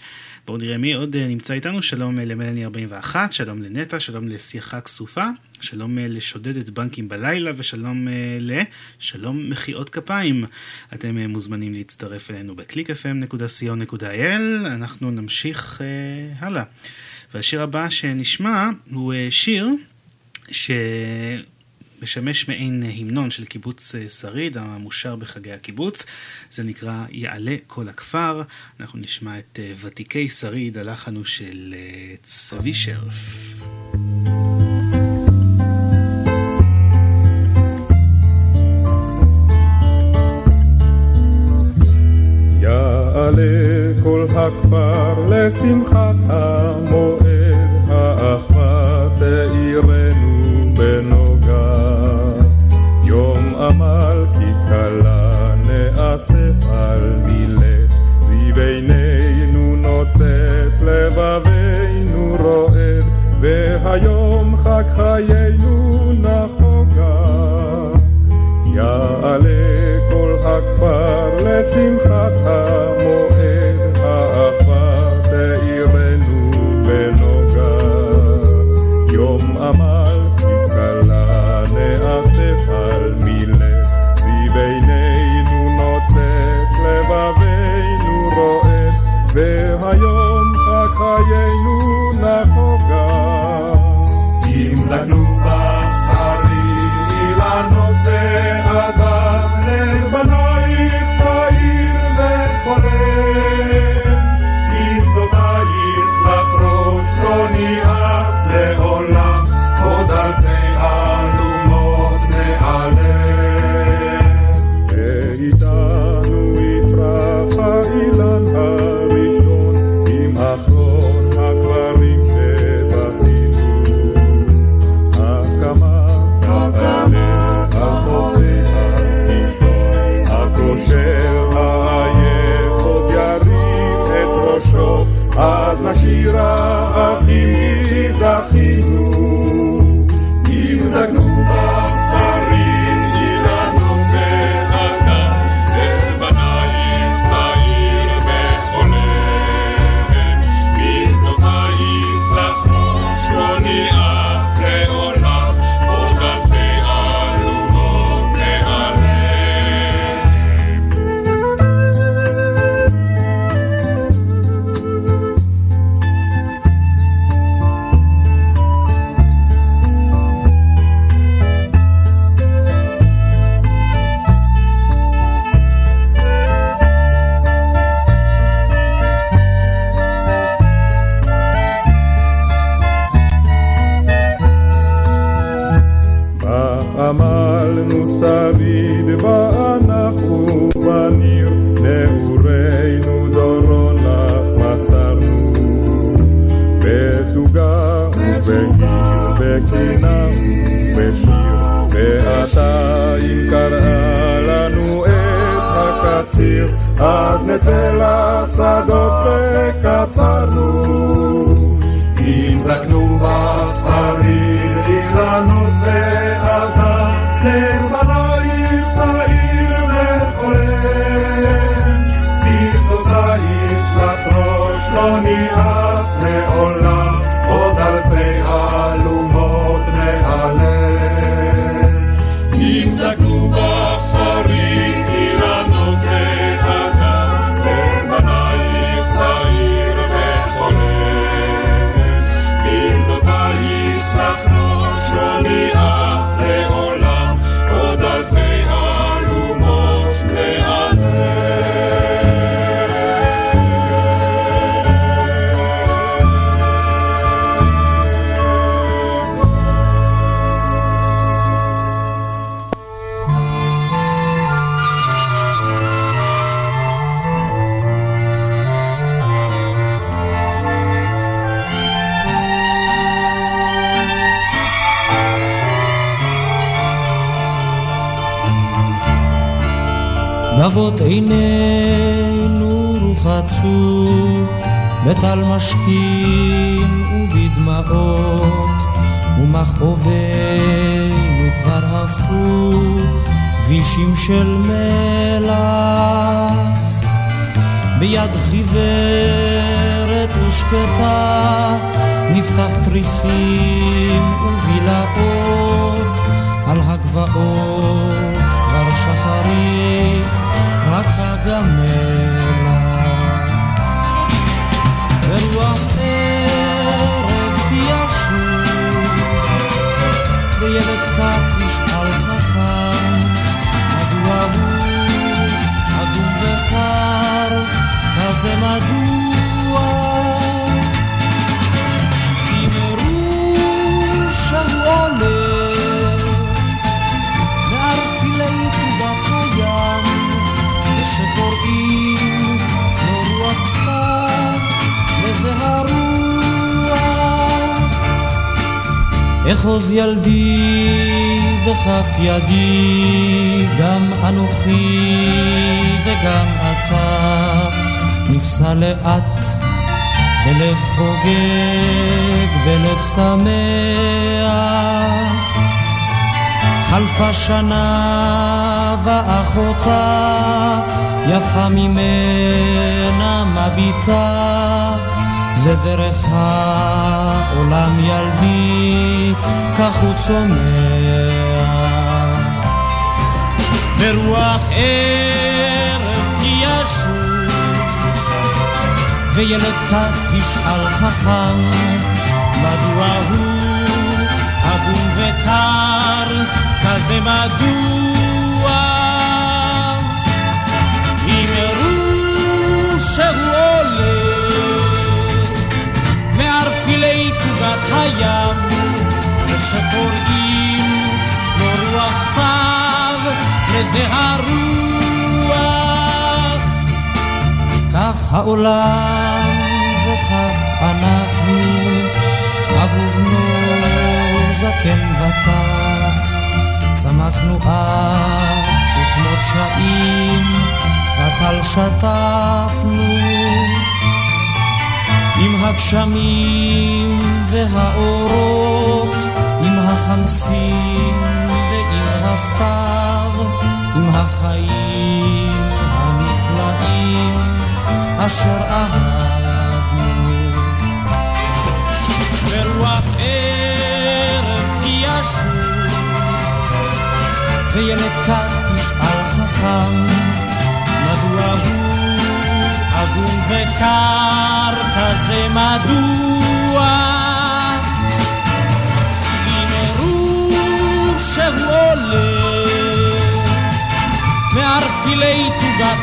בואו נראה מי עוד אה, נמצא איתנו, שלום למלני 41, שלום לנטע, שלום לשיחה כסופה, שלום אה, לשודדת בנקים בלילה ושלום ל... שלום מחיאות כפיים. אתם מוזמנים להצטרף אלינו ב-clickfm.co.il, אנחנו נמשיך הלאה. והשיר הבא שנשמע הוא שיר ש... משמש מעין המנון של קיבוץ אה, שריד המושר בחגי הקיבוץ. זה נקרא יעלה כל הכפר. אנחנו נשמע את אה, ותיקי שריד, הלחן הוא של אה, צבי שרף. יעלה כל הכפר לשמחת המועד, האחווה תאירנו בנו עמל כי קלה נאסף על מילט זיווינינו נוצץ לבבינו רועד והיום חג חיינו נחוגה. יעלה כל הכפר לשמחת המועד האחווה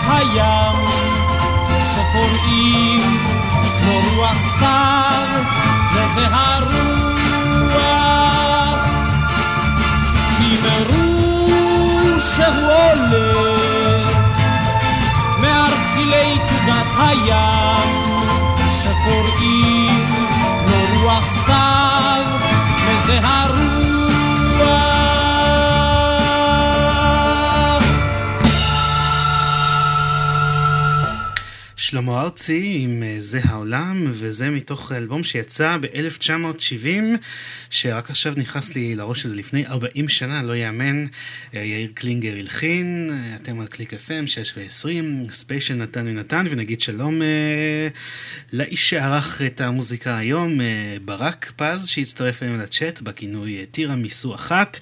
הים שקוראים לו רוח סתיו וזה הרוח שלמה ארצי עם אה, זה העולם, וזה מתוך אלבום שיצא ב-1970, שרק עכשיו נכנס לי לראש שזה לפני 40 שנה, לא יאמן. אה, יאיר קלינגר הלחין, אה, אתם על קליק FM, 6 ו-20, ספיישל נתן יונתן, ונגיד שלום אה, לאיש שערך את המוזיקה היום, אה, ברק פז, שהצטרף אלינו לצ'אט בכינוי אה, טירמיסו אחת.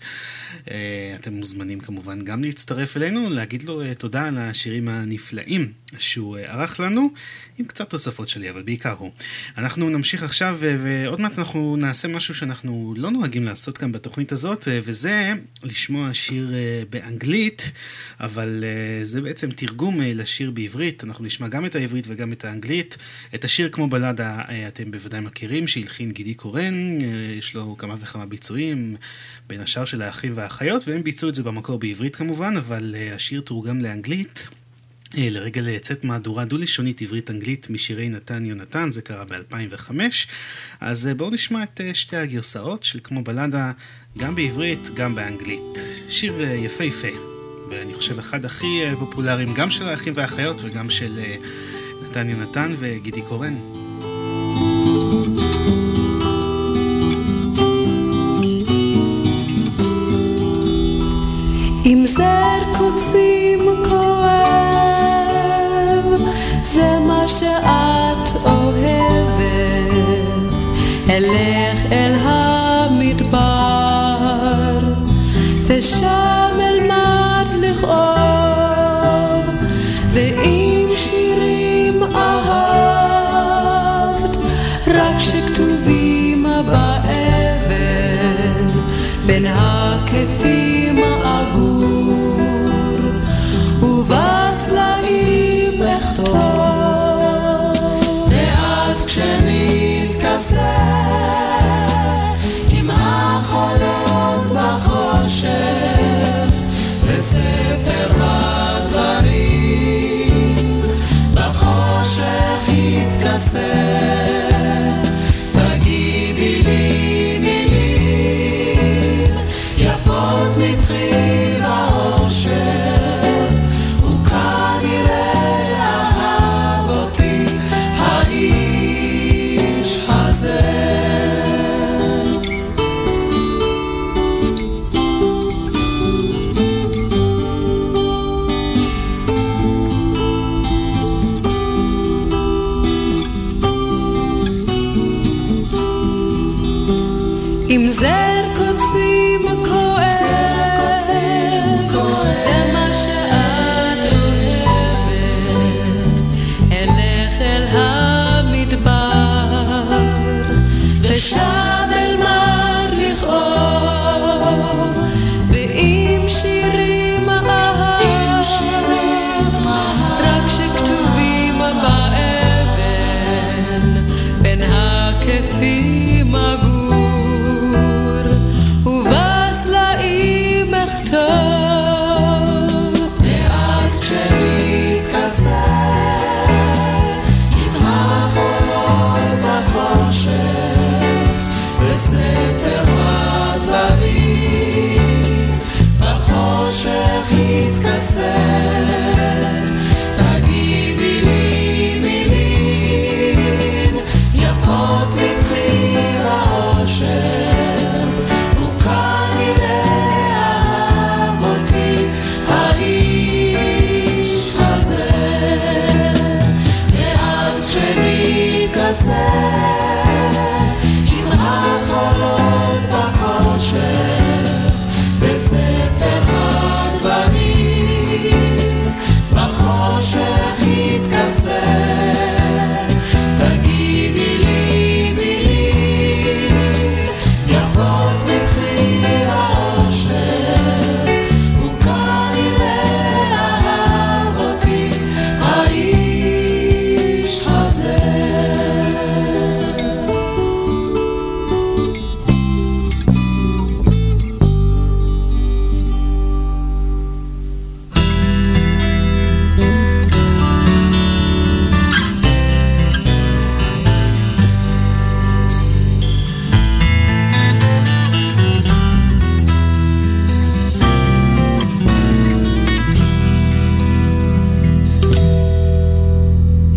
אה, אתם מוזמנים כמובן גם להצטרף אלינו, להגיד לו אה, תודה על השירים הנפלאים שהוא אה, ערך לנו, עם קצת תוספות שלי, אבל בעיקר הוא. אנחנו נמשיך עכשיו, ועוד מעט אנחנו נעשה משהו שאנחנו לא נוהגים לעשות כאן בתוכנית הזאת, אה, וזה לשמוע שיר אה, באנגלית, אבל אה, זה בעצם תרגום לשיר בעברית, אנחנו נשמע גם את העברית וגם את האנגלית. את השיר כמו בלדה אה, אתם בוודאי מכירים, שהלחין גידי קורן, יש לו כמה וכמה ביצועים, בין השאר של האחים והאחיות, והם ביצעו את זה במקור בעברית כמובן, אבל השיר תורגם לאנגלית. אה, לרגע לצאת מהדורה דו-לשונית עברית-אנגלית משירי נתן יונתן, זה קרה ב-2005. אז אה, בואו נשמע את אה, שתי הגרסאות של כמו בלדה, גם בעברית, גם באנגלית. שיר יפהפה, ואני חושב אחד הכי פופולריים גם של האחים והאחיות וגם של נתן יונתן וגידי קורן. אם זר קוצים כואב אלך אל ה...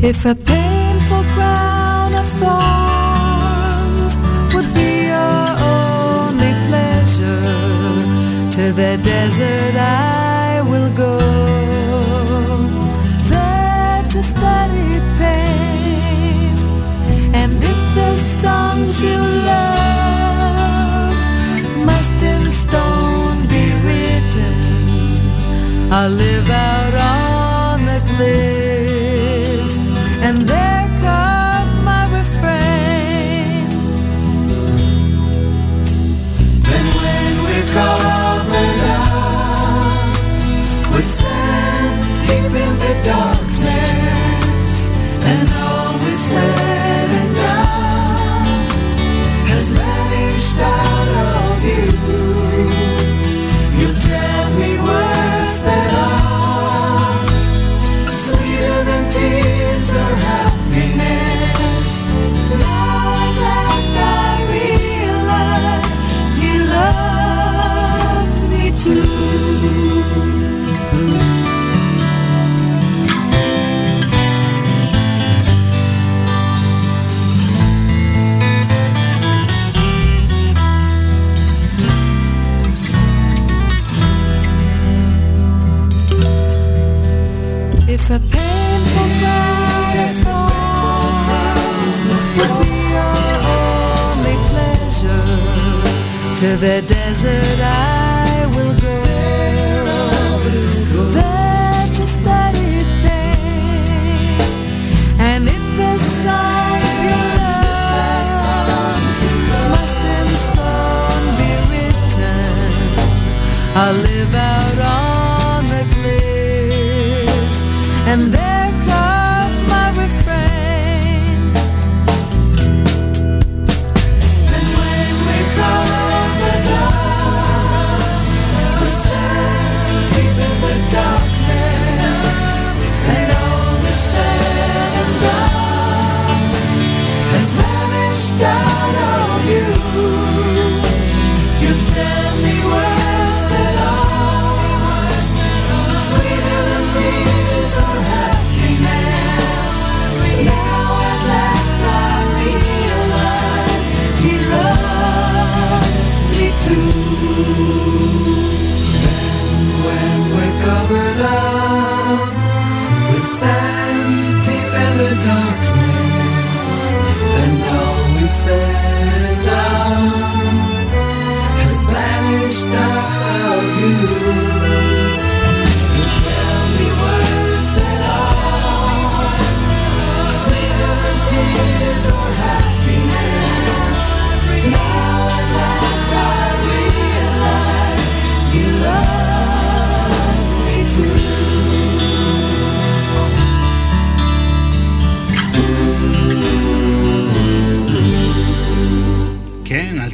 If I pay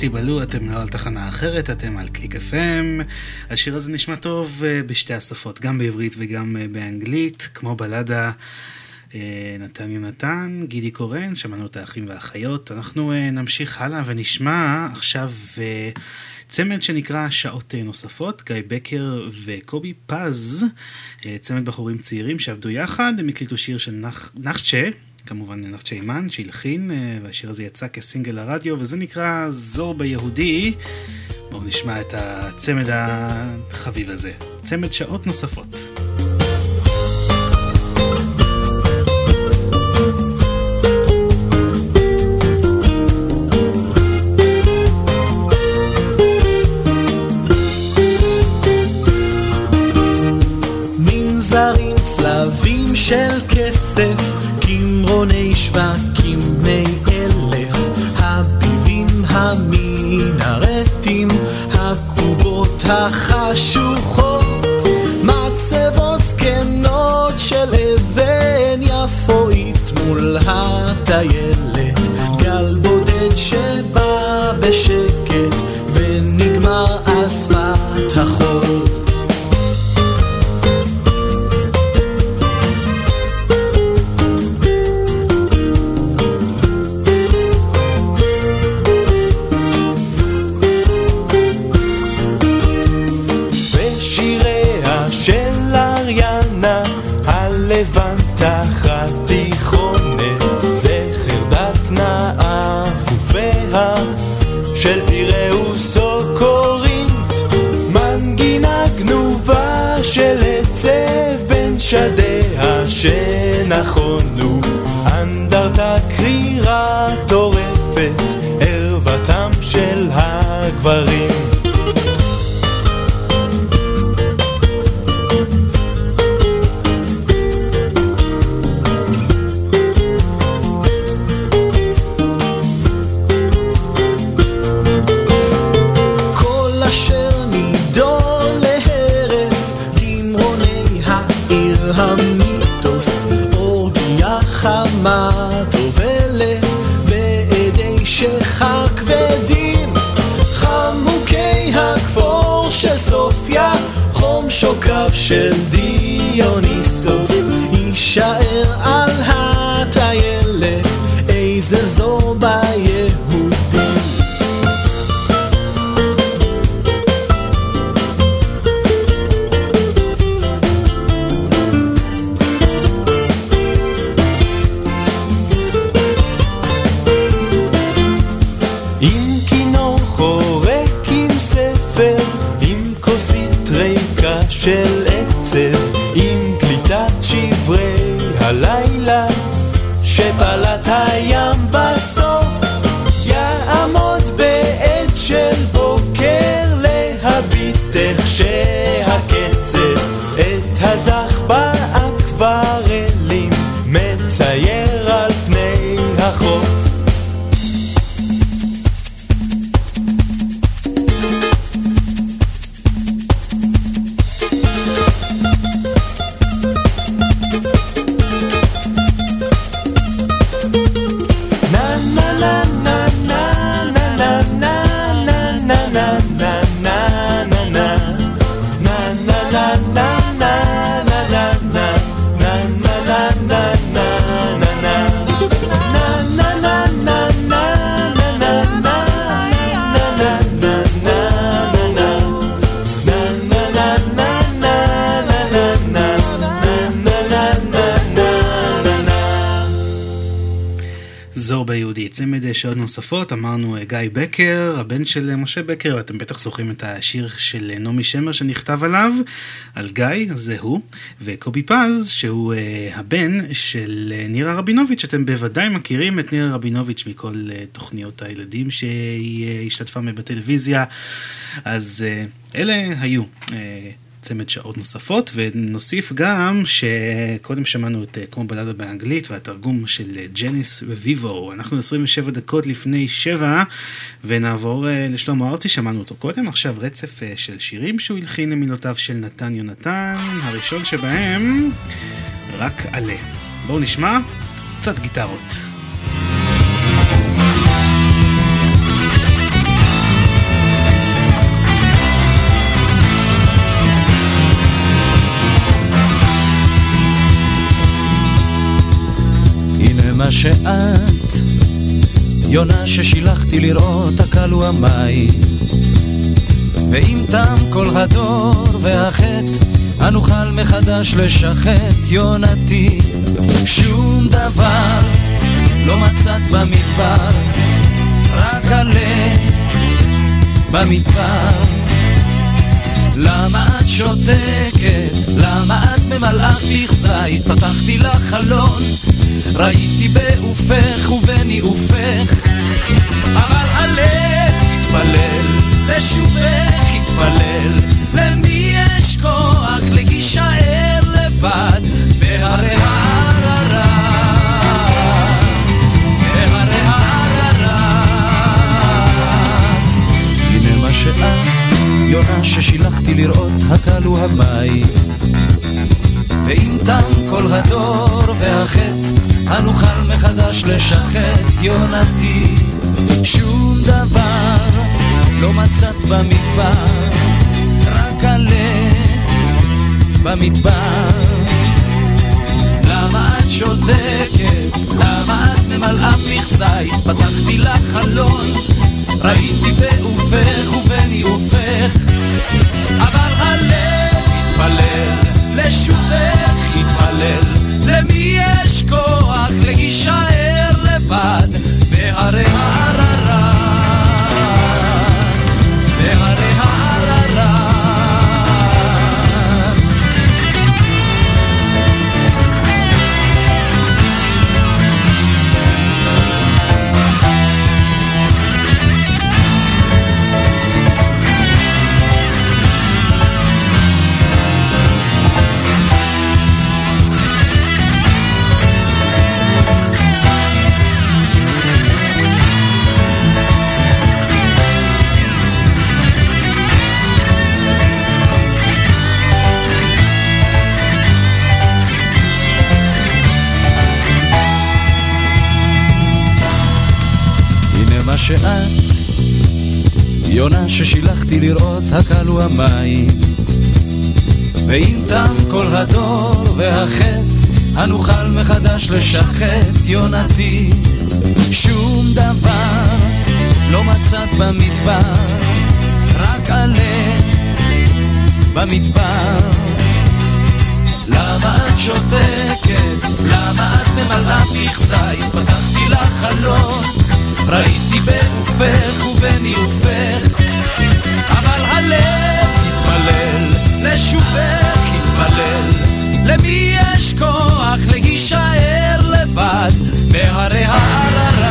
אתי בלו, אתם לא על תחנה אחרת, אתם על קליק FM. השיר הזה נשמע טוב אה, בשתי השפות, גם בעברית וגם אה, באנגלית, כמו בלדה אה, נתן יונתן, גידי קורן, שמענו את האחים והאחיות. אנחנו נמשיך הלאה ונשמע עכשיו צמד שנקרא שעות נוספות, גיא בקר וקובי פז, צמד בחורים צעירים שעבדו יחד, הם הקליטו שיר של נח, נחצ'ה. כמובן נחצ'י מן שהלחין, אה, והשיר הזה יצא כסינגל לרדיו, וזה נקרא זור ביהודי. בואו נשמע את הצמד החביב הזה. צמד שעות נוספות. השכונות החשוכות, מצבות זקנות של אבן יפואית מול התייר. משדיה שנכונו, אנדרטה קרירה טורפת, ערוותם של הגברים. נוספות, אמרנו גיא בקר, הבן של משה בקר, ואתם בטח זוכרים את השיר של נעמי שמר שנכתב עליו, על גיא, זה הוא, וקובי פז, שהוא הבן של נירה רבינוביץ', אתם בוודאי מכירים את נירה רבינוביץ' מכל תוכניות הילדים שהיא השתתפה בטלוויזיה, אז אלה היו. צמד שעות נוספות, ונוסיף גם שקודם שמענו את כמו בלדה באנגלית והתרגום של ג'ניס וויבו. אנחנו 27 דקות לפני 7, ונעבור לשלמה ארצי, שמענו אותו קודם, עכשיו רצף של שירים שהוא הלחין למילותיו של נתן יונתן, הראשון שבהם, רק עלה. בואו נשמע קצת גיטרות. מה שאת, יונה ששילחתי לראות הקלו המים. ואם תם כל הדור והחטא, הנוכל מחדש לשחט יונתי. שום דבר לא מצאת במדבר, רק עלה במדבר. למה את שותקת? למה את ממלאה זית? פתחתי לך חלון ראיתי בעופך ובניאופך אבל הלב התפלל, לשובך התפלל למי יש כוח להישאר לבד בהרי יונה ששילחתי לראות הקלו המים ואם תם כל הדור והחטא הנוכל מחדש לשחט יונתי שום דבר לא מצאת במדבר רק עלה במדבר למה את שותקת? למה את ממלאה מכסה? פתחתי לך חלון ראיתי בעופך ובניאופך אבל הלב התפלל לשובך התפלל. למי יש כוח להישאר לבד? בהרי הררה יונה ששילחתי לראות הקלו המים. ואם תם כל הדור והחטא, הנוכל מחדש לשחט יונתי. שום דבר לא מצאת במדבר, רק עלה במדבר. למה את שותקת? למה את ממלאה מכסה? פתחתי לך חלון ראיתי בעופך ובניאופך אבל הלב התפלל, לשובך התפלל. למי יש כוח להישאר לבד? בהרי העררה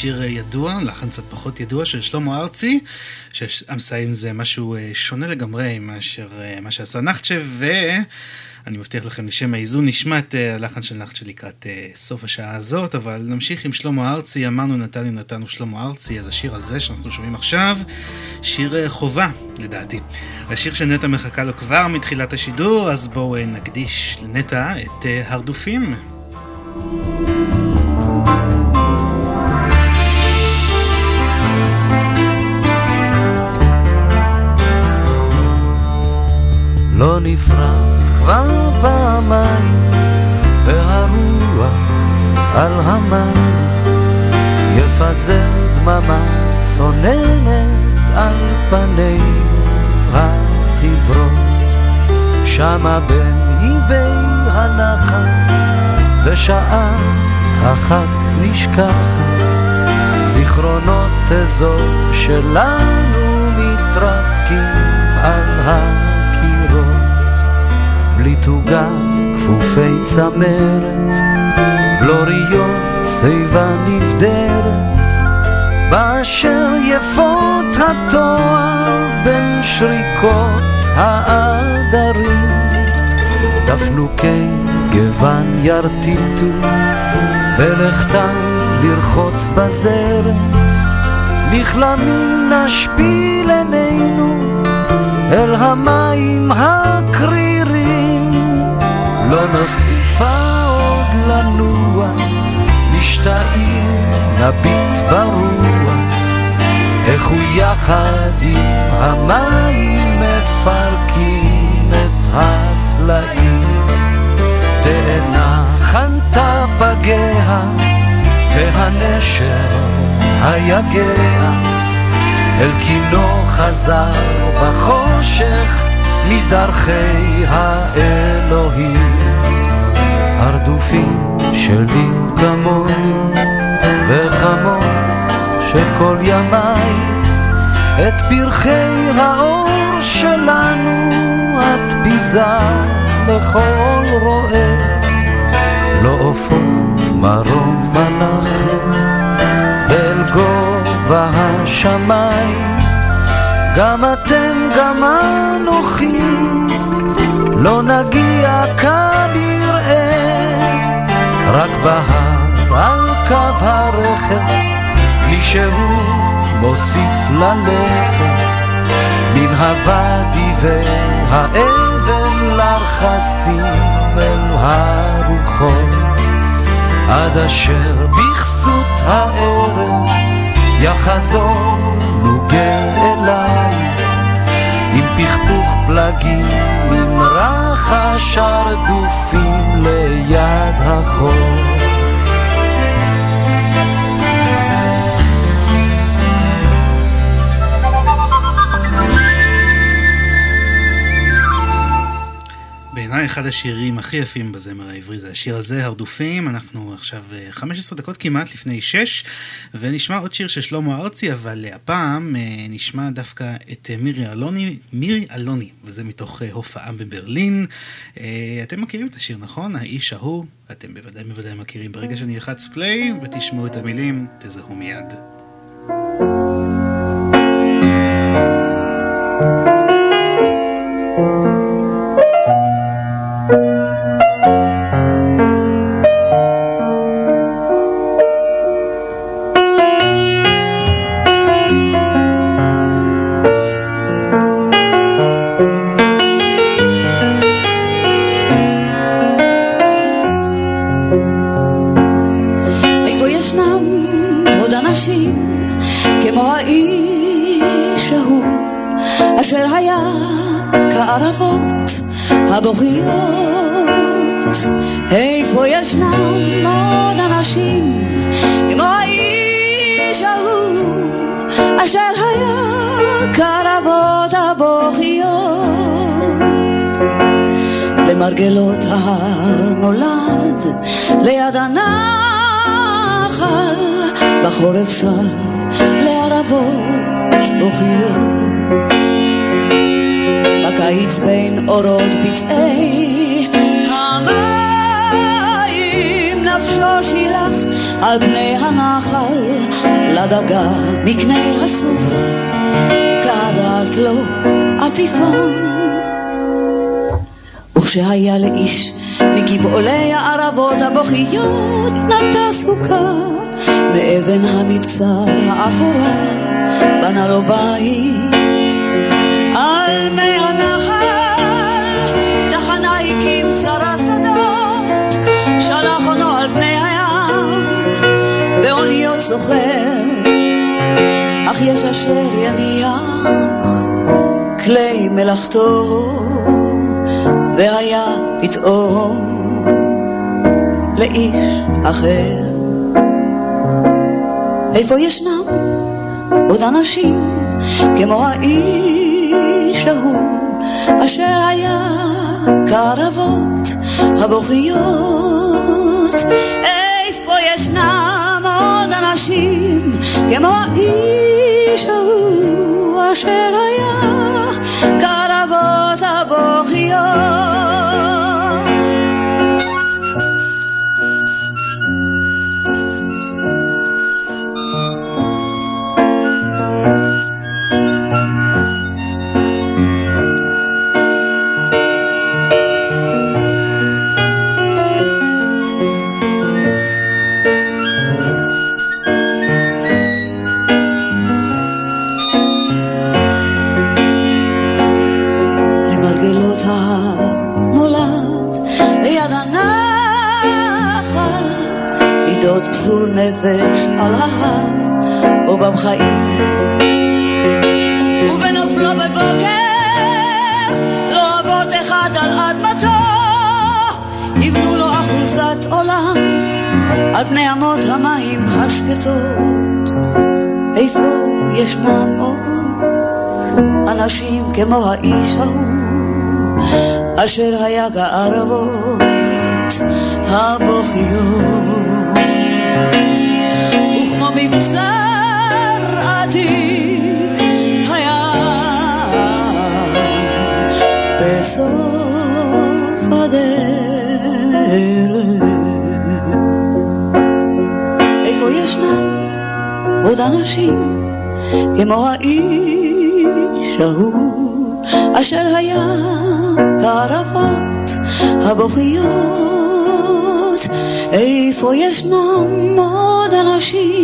שיר ידוע, לחן קצת פחות ידוע של שלמה ארצי, שאמסאים זה משהו אה, שונה לגמרי מאשר אה, מה שעשה נחצ'ה, ואני מבטיח לכם לשם האיזון נשמע את אה, הלחן של נחצ'ה לקראת אה, סוף השעה הזאת, אבל נמשיך עם שלמה ארצי, אמרנו נתני נתנו שלמה ארצי, אז השיר הזה שאנחנו שומעים עכשיו, שיר אה, חובה לדעתי. השיר שנטע מחכה לו כבר מתחילת השידור, אז בואו אה, נקדיש לנטע את אה, הרדופים. נפרח כבר פעמיים, והרוח על המים יפזר דממה צוננת על פני החברות. שמה בין איבי הנחל, בשעה אחת נשכחת, זיכרונות אזוב שלנו מתרקים על הקירות. בלי תוגה כפופי צמרת, בלוריות שיבה נבדרת, באשר יפות התואר בין שריקות העדרים, דפנוקי גוון ירטיטו, בלכתם לרחוץ בזרם, נכלמים נשפיל עינינו אל המים הקרירים, לא נוסיפה עוד לנוע, משתאים נביט ברוח, איך הוא יחד עם המים מפרקים את הסלעים. תאנה חנתה פגיה, והנשר היגע אל קינו חזר בחושך מדרכי האלוהים. הרדופים שלי כמוני וכמוך שכל ימיי את פרחי האור שלנו את ביזה לכל רועה. לא עופות מרום אנחנו ואל גובה השמיים גם אתם גם אנוכי לא נגיע כנראה רק בהר על קו הרכס מישהו מוסיף ללכת. מן הוואדי והאבן לרחסים אל הרוחות. עד אשר בכסות הערב יחזור עם פכפוך פלגים, עם רחש הרדופים ליד החור. אחד השירים הכי יפים בזמר העברי זה השיר הזה, הרדופים. אנחנו עכשיו 15 אה, דקות כמעט לפני 6, ונשמע עוד שיר של שלמה ארצי, אבל הפעם אה, נשמע דווקא את אה, מירי אלוני, מירי אלוני, וזה מתוך הופעה בברלין. אתם מכירים את השיר, נכון? האיש ההוא, אתם בוודאי בוודאי מכירים. ברגע שאני אלחץ פליי ותשמעו את המילים, תזהו מיד. הבוכיות. איפה ישנם עוד אנשים כמו האיש ההוא אשר היה כערבות הבוכיות. למרגלות ההר נולד ליד הנחל בחורף שר לערבות בוכיות. בקיץ בין אורות פצעי. המים נפשו שילח על פני הנחל לדגה מקנה הסוף. קראת לו עפיפון. וכשהיה לאיש מגבעולי הערבות הבוכיות נטע סוכה מאבן המבצר האפורה בנה לו בית. על מי סוחר, אך יש אשר יניח כלי מלאכתו, והיה פתאום לאיש אחר. איפה ישנם עוד אנשים כמו האיש ההוא אשר היה קרבות הבוכיות. איפה ישנם עוד אנשים כמו האיש ההוא אשר היה פסול נפש על ההר או במחאים. ובנופלו בבוקר לא אבות אחד על אדמתו יבנו לו אחוזת עולם על פני אמות המים השקטות איפה ישנם עוד אנשים כמו האיש ההוא, אשר היה כערבות הבוכיות. וכמו מבצר עתיק היה בסוף הדרך. איפה ישנם עוד אנשים כמו האיש ההוא אשר היה כערפות הבוכיות איפה ישנם עוד אנשים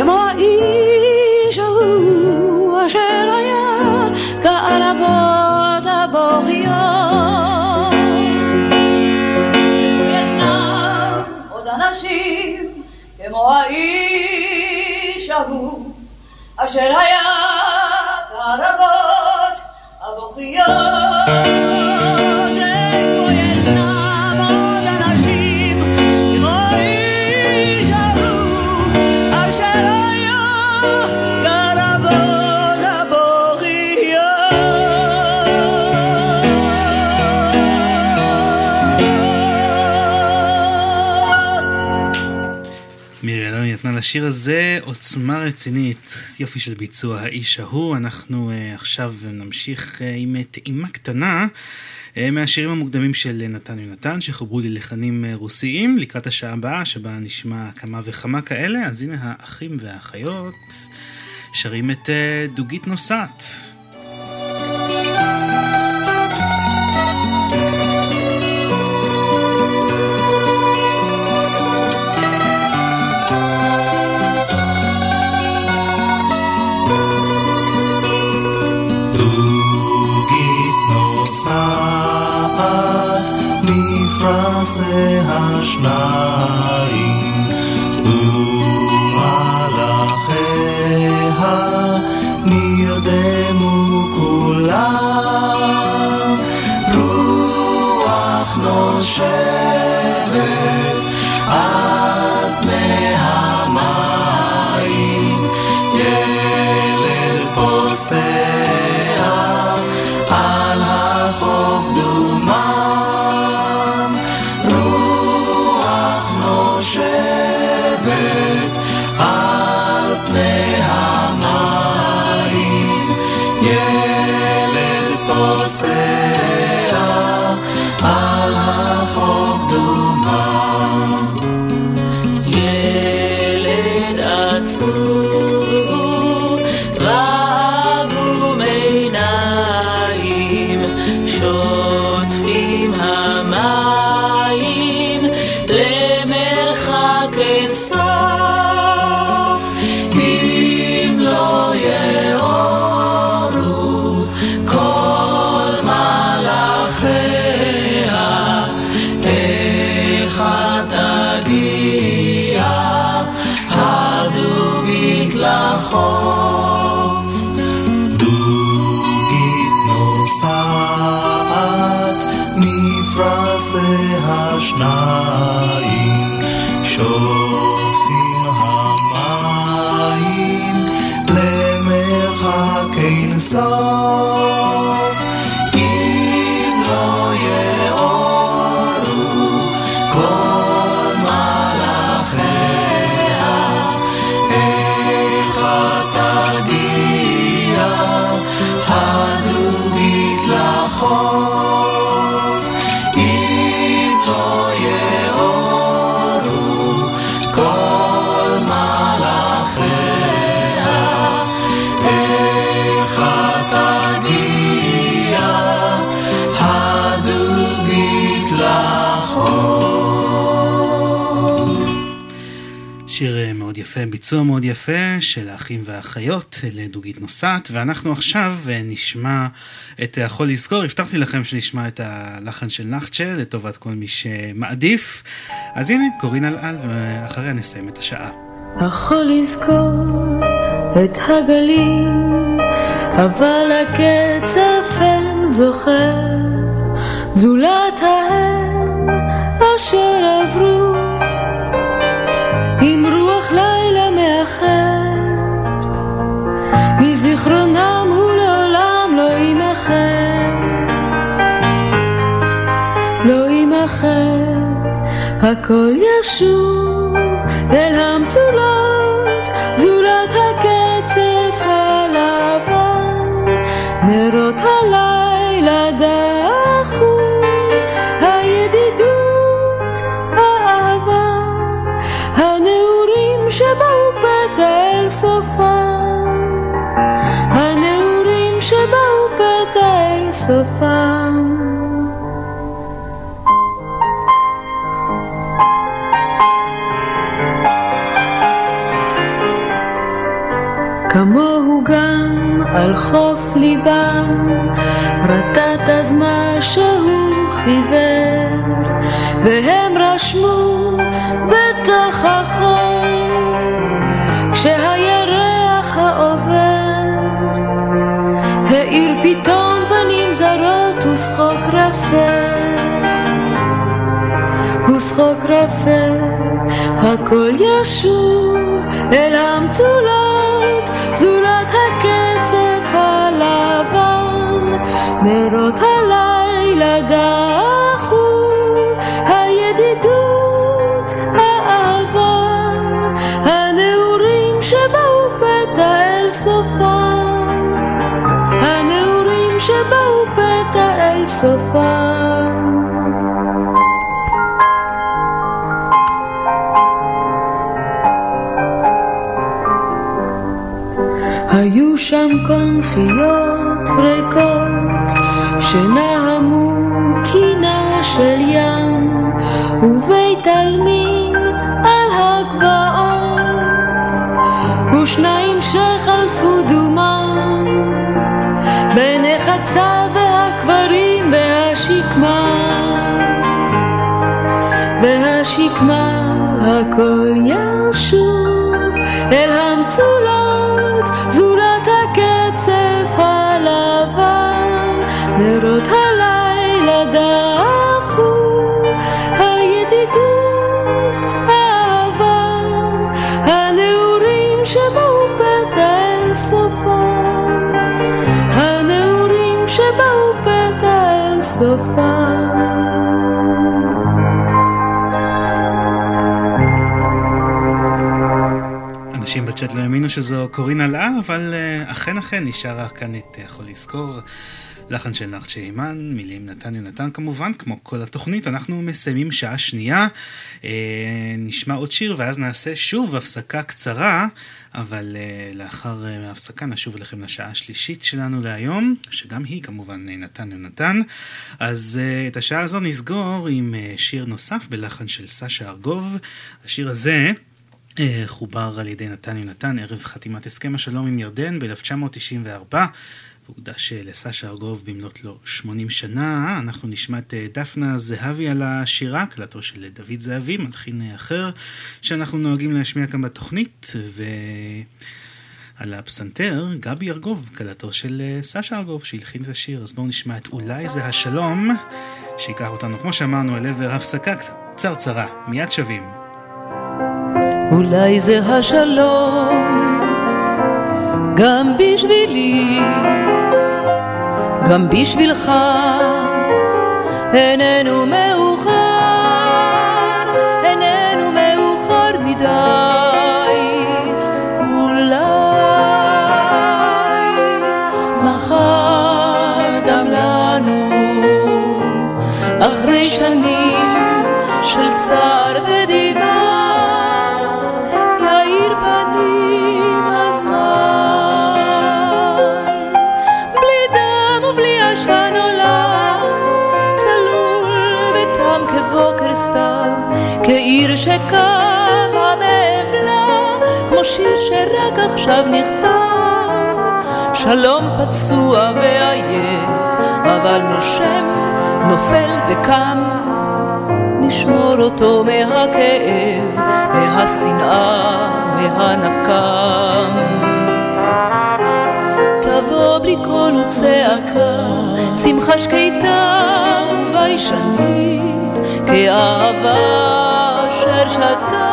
כמו האיש ההוא אשר היה כערבות הבוכיות ישנם עוד אנשים כמו האיש ההוא אשר היה לשיר הזה עוצמה רצינית, יופי של ביצוע האיש ההוא. אנחנו uh, עכשיו נמשיך uh, עם טעימה קטנה uh, מהשירים המוקדמים של נתן יונתן, שחוברו ללחנים uh, רוסיים לקראת השעה הבאה, שבה נשמע כמה וכמה כאלה. אז הנה האחים והאחיות שרים את uh, דוגית נוסעת. Schnabel. יפה, ביצוע מאוד יפה של האחים והאחיות לדוגית נוסעת, ואנחנו עכשיו אה, נשמע את החול לזכור, הבטחתי לכם שנשמע את הלחן של נחצ'ה לטובת כל מי שמעדיף, אז הנה קורין אלעל, ואחריה נסיים את השעה. יכול לזכור את הגלים, אבל הקצף אין זוכר, זולת ההם אשר עברו, עם רוח לילה מאחר, מזיכרונם הוא לעולם לא יימחר, לא יימחר, הכל ישוב אל המצולות. גם על חוף ליבם, רטט אז מה שהוא חיוור, והם רשמו בתוך החול, כשהירח העובר, האיר פתאום פנים זרות ושחוק רפה, ושחוק רפה, הכל ישוב אל המצולות. זולת הקצף הלבן, נרות הלילה דחו, הידידות, האהבה, הנעורים שבאו פתע אל סופם, הנעורים שבאו פתע אל סופם. קונכיות ריקות שנהמו קינה של ים ובית עלמין על הגבעות ושניים שחלפו דומם בין החצה והקברים והשקמה והשקמה הכל ישוב אל המצולות אנשים בצ'אט לא האמינו שזו קורינה לאל, אבל uh, אכן אכן נשארה כאן את יכול לזכור. לחן של נחצ'ה אימן, מילים נתן יונתן כמובן, כמו כל התוכנית. אנחנו מסיימים שעה שנייה, אה, נשמע עוד שיר ואז נעשה שוב הפסקה קצרה, אבל אה, לאחר אה, ההפסקה נשוב אליכם לשעה השלישית שלנו להיום, שגם היא כמובן אה, נתן יונתן. אז אה, את השעה הזו נסגור עם אה, שיר נוסף בלחן של סשה ארגוב. השיר הזה... אה, חובר על ידי נתן יונתן ערב חתימת הסכם השלום עם ירדן ב-1994 והוקדש אה, לסשה ארגוב במלאת לו 80 שנה. אנחנו נשמע את אה, דפנה זהבי על השירה, הקלטו של דוד זהבי, מלחין אחר שאנחנו נוהגים להשמיע כאן בתוכנית, ועל הפסנתר גבי ארגוב, קלטו של סשה ארגוב שהלחין את השיר. אז בואו נשמע את אולי זה השלום, שייקח אותנו, כמו שאמרנו, אל עבר הפסקה קצרצרה. מיד שווים. אולי זה השלום. גם בשבילי, גם בשבילך, איננו מאוחר, איננו מאוחר מדי, אולי מחר גם לנו, אחרי שנים של צער כעיר שקמה מאבלה, כמו שיר שרק עכשיו נכתב, שלום פצוע ועייף, אבל נושם, נופל וקם. נשמור אותו מהכאב, מהשנאה, מהנקם. תבוא בלי קול וצעקה, שמחה שקטה וביישנית, כאהבה אשר שתקה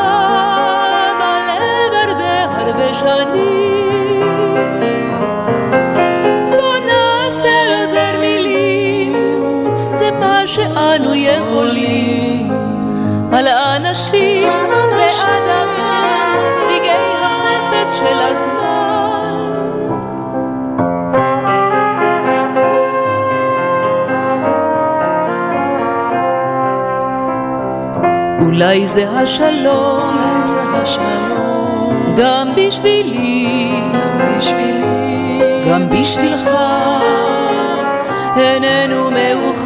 אולי זה השלום, אולי זה השלום, גם בשבילי, גם בשבילי, גם בשבילך, איננו מאוחר,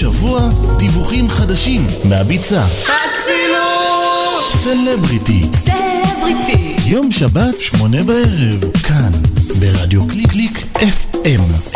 שבוע דיווחים חדשים מהביצה. אצילות! סלבריטי, סלבריטי! יום שבת, שמונה בערב, כאן, ברדיו קליק קליק FM.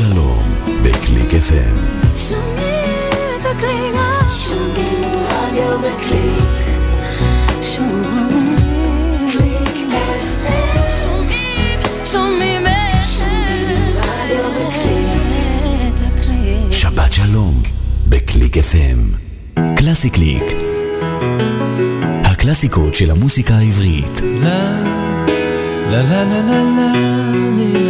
שלום, בקליק FM. שומעים את הקליק, שומעים רדיו בקליק. שומעים קליק FM. שומעים, שומעים רדיו בקליק. את הקליק. שבת שלום, בקליק FM. קלאסי קליק. הקלאסיקות של המוסיקה העברית. לה לה לה לה לה לה לה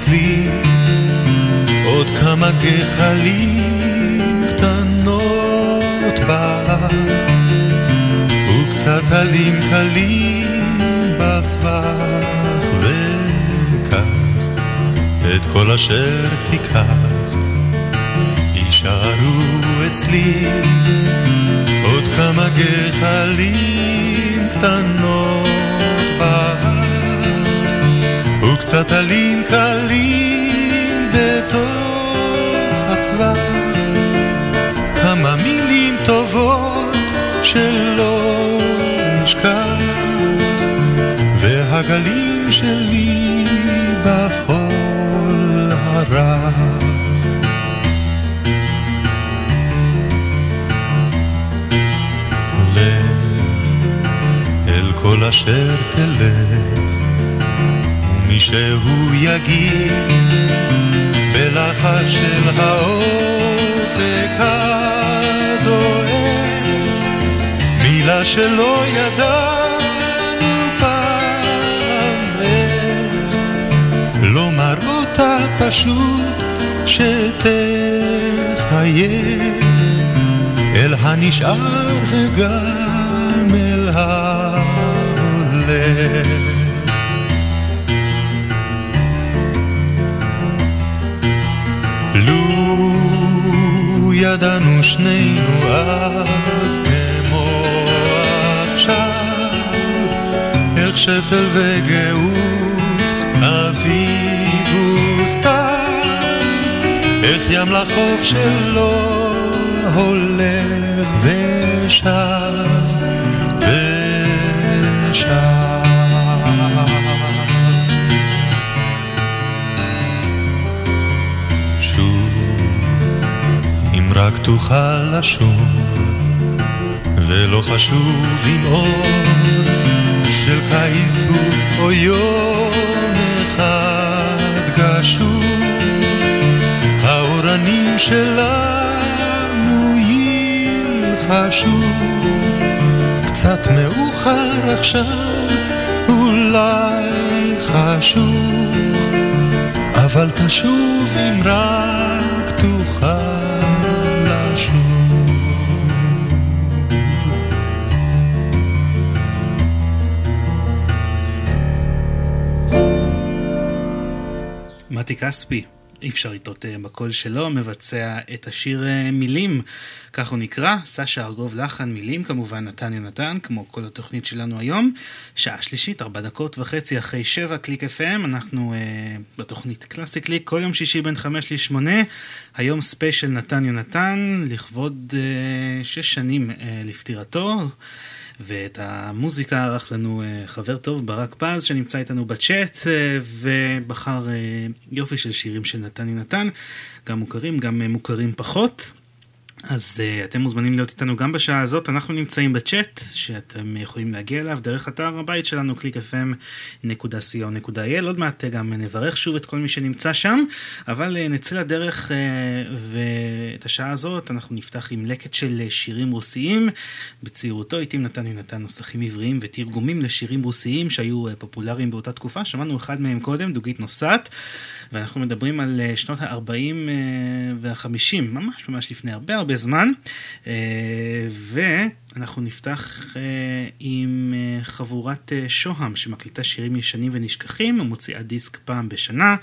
אצלי עוד כמה גחלים קטנות בך, וקצת עלים קלים בסבך, וקח את כל אשר תיקח, יישארו אצלי עוד כמה גחלים קטנות וקצת עלים קלים בתוך הסבך. כמה מילים טובות שלא נשכח והגלים שלי בחול הרך אל כל אשר תלך, ומישהו יגיד בלחש של האופק הדואב, מילה שלא ידענו פעם לומר אותה פשוט שתחייך אל הנשאר וגם אל ההולך. ידענו שנינו אז כמו עכשיו, איך שפל וגאות, אביב וסתיו, איך ים לחוף שלו הולך. ושב ושב. תוכל לשוב, ולא חשוב אם אור של קיץ הוא או יום אחד גשום, האורנים שלנו ילחשו. קצת מאוחר עכשיו, אולי חשוב, אבל תשוב אם רק תוכל מתי כספי, אי אפשר לטעות אה, בקול שלו, מבצע את השיר אה, מילים, כך הוא נקרא, סשה ארגוב לחן, מילים כמובן, נתן יונתן, כמו כל התוכנית שלנו היום. שעה שלישית, ארבע דקות וחצי אחרי שבע, קליק FM, אנחנו אה, בתוכנית קלאסי קליק, כל יום שישי בין חמש לשמונה, היום ספיישל נתן יונתן, לכבוד אה, שש שנים אה, לפטירתו. ואת המוזיקה ערך לנו חבר טוב, ברק פז, שנמצא איתנו בצ'אט, ובחר יופי של שירים של נתני נתן, גם מוכרים, גם מוכרים פחות. אז uh, אתם מוזמנים להיות איתנו גם בשעה הזאת, אנחנו נמצאים בצ'אט, שאתם יכולים להגיע אליו דרך אתר הבית שלנו, www.clickfm.co.il, עוד מעט גם נברך שוב את כל מי שנמצא שם, אבל uh, נצא לדרך, uh, ואת השעה הזאת אנחנו נפתח עם לקט של שירים רוסיים. בצעירותו איתי נתן נתן נוסחים עבריים ותרגומים לשירים רוסיים שהיו uh, פופולריים באותה תקופה, שמענו אחד מהם קודם, דוגית נוסעת. ואנחנו מדברים על שנות ה-40 וה-50, ממש ממש לפני הרבה הרבה זמן, ואנחנו נפתח עם חבורת שוהם שמקליטה שירים ישנים ונשכחים, ומוציאה דיסק פעם בשנה.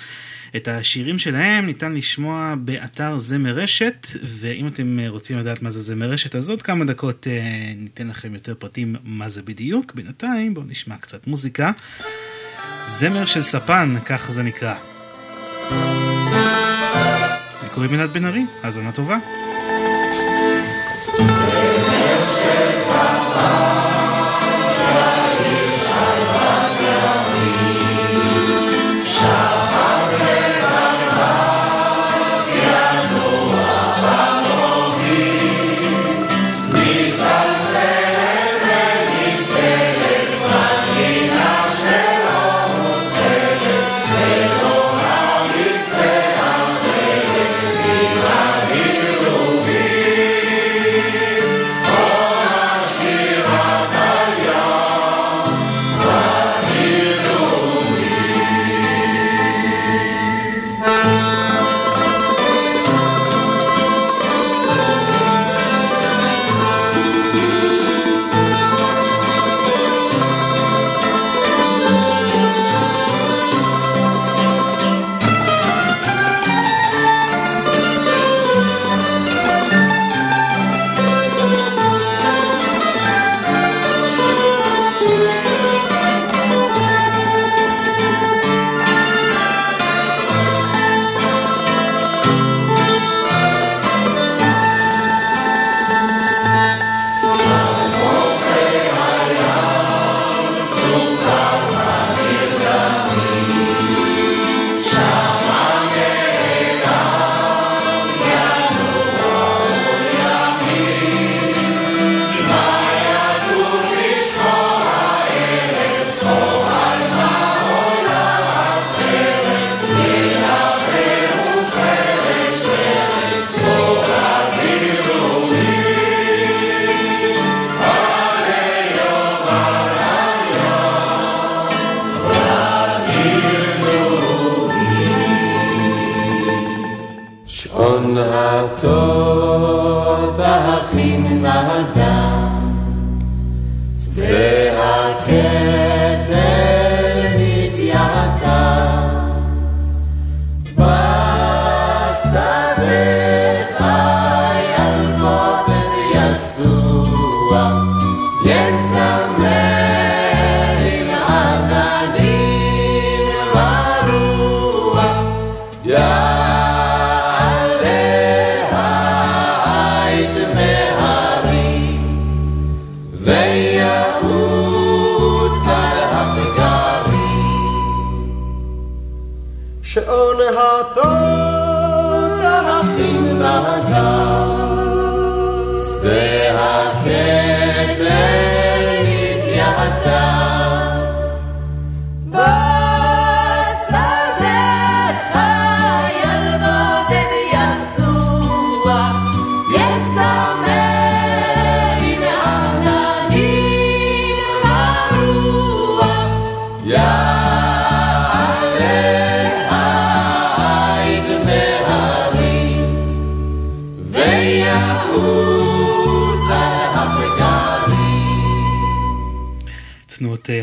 את השירים שלהם ניתן לשמוע באתר זמר רשת, ואם אתם רוצים לדעת מה זה זמר רשת, אז עוד כמה דקות ניתן לכם יותר פרטים מה זה בדיוק. בינתיים בואו נשמע קצת מוזיקה. זמר של ספן, כך זה נקרא. קוראים עינת בן ארי, האזנה טובה.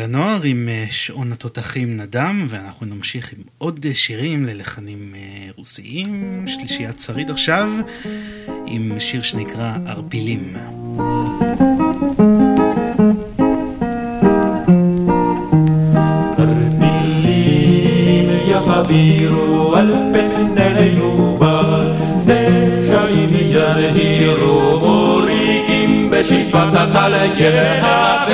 הנוער עם אה, שעון התותחים נדם, ואנחנו נמשיך עם עוד אה, שירים ללחנים אה, רוסיים. שלישיית שריד עכשיו, עם שיר שנקרא ערפילים. יחבירו הטל יהווה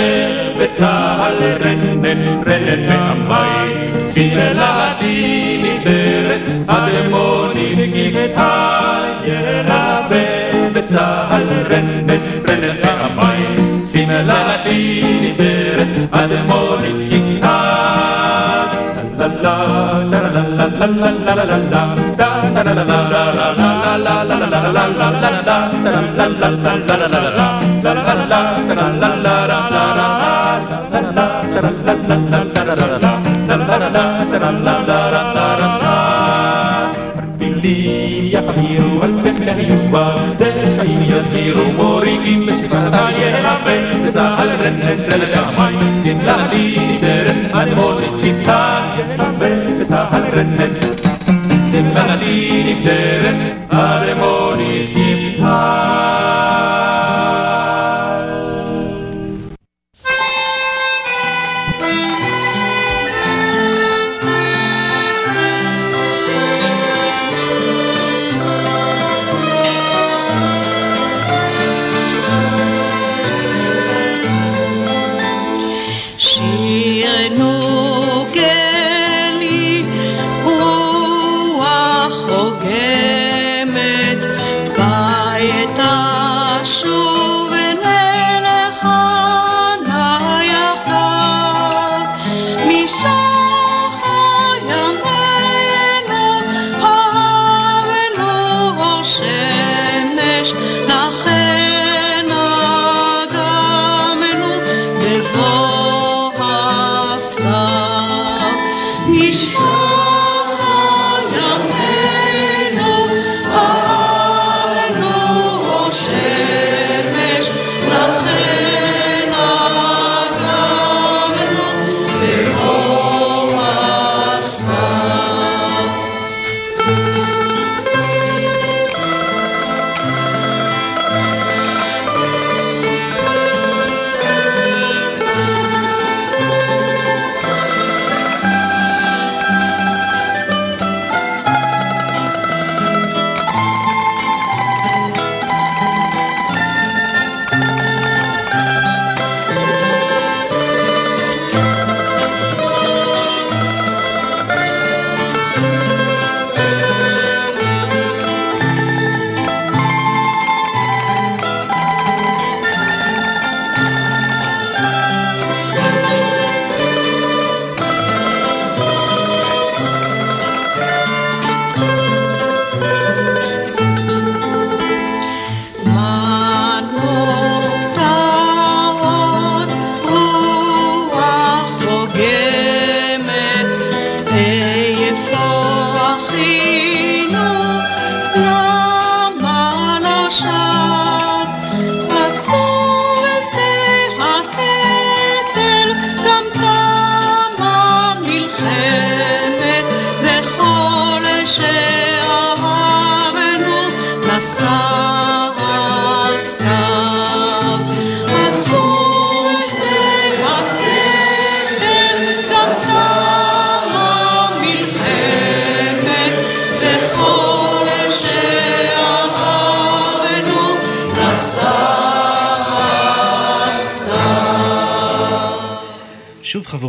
בצהל רנן רנן מהמים צללתי נדרת הדמונית גבעתה יהווה בצהל רנן רנן מהמים צללתי נדרת הדמונית גבעתה la la la la la la la la la يحير والبن يكبى ده شيء يصير موريكي مش فهدان يلعبي تسأل رن رن جامعي سنلعني درن أنا موريكي تان يلعبي تسأل رن رن melody declared harmony divine.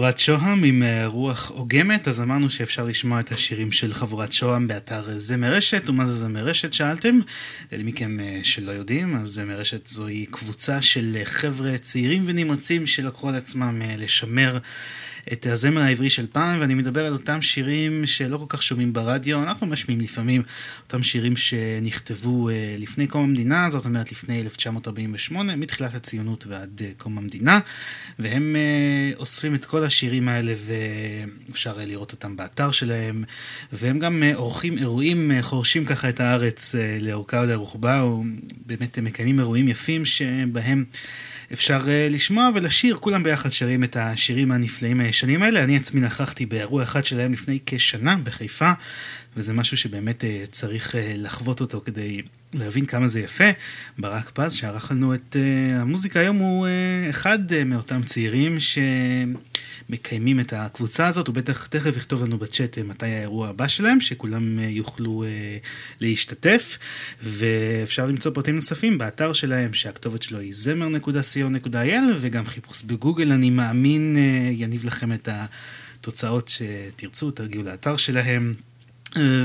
חבורת שוהם עם אה, רוח אוגמת, אז אמרנו שאפשר לשמוע את השירים של חבורת שוהם באתר זמר רשת, ומה זה זמר שאלתם? למי מכם אה, שלא יודעים, אז זמר רשת זוהי קבוצה של אה, חבר'ה צעירים ונמרצים שלקחו על עצמם לשמר את הזמר העברי של פעם, ואני מדבר על אותם שירים שלא כל כך שומעים ברדיו, אנחנו משמיעים לפעמים אותם שירים שנכתבו אה, לפני קום המדינה, זאת אומרת לפני 1948, מתחילת הציונות ועד אה, קום המדינה, והם אה, אוספים את כל השירים האלה ואפשר לראות אותם באתר שלהם, והם גם עורכים אירועים, חורשים ככה את הארץ לאורכה ולרוחבה, ובאמת מקיימים אירועים יפים שבהם... אפשר uh, לשמוע ולשיר, כולם ביחד שרים את השירים הנפלאים הישנים האלה. אני עצמי נכחתי באירוע אחד שלהם לפני כשנה בחיפה, וזה משהו שבאמת uh, צריך uh, לחוות אותו כדי להבין כמה זה יפה. ברק פז שערך לנו את uh, המוזיקה היום הוא uh, אחד uh, מאותם צעירים שמקיימים את הקבוצה הזאת, הוא בטח תכף יכתוב לנו בצ'אט מתי האירוע הבא שלהם, שכולם uh, יוכלו uh, להשתתף, ואפשר למצוא פרטים נוספים באתר שלהם שהכתובת שלו היא זמר.co.il וגם חיפוש בגוגל אני מאמין uh, יניב לכם את התוצאות שתרצו, תרגיעו לאתר שלהם.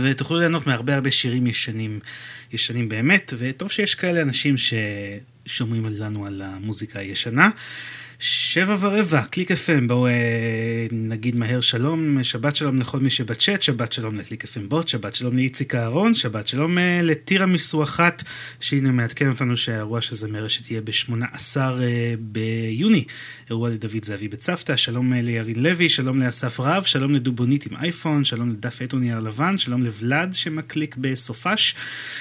ותוכלו ליהנות מהרבה הרבה שירים ישנים, ישנים באמת, וטוב שיש כאלה אנשים ששומרים לנו על המוזיקה הישנה. שבע ורבע, קליק FM, בואו אה, נגיד מהר שלום, שבת שלום לכל מי שבצ'אט, שבת שלום לקליק FM בוט, שבת שלום לאיציק אהרון, שבת שלום אה, לטירה מיסו אחת, שהנה מעדכן אותנו שהאירוע של זמר רשת יהיה ב-18 אה, ביוני, אירוע לדוד זהבי בצוותא, שלום אה, לירין לוי, שלום לאסף רב, שלום לדובונית עם אייפון, שלום לדף עט נייר לבן, שלום לוולד שמקליק בסופש,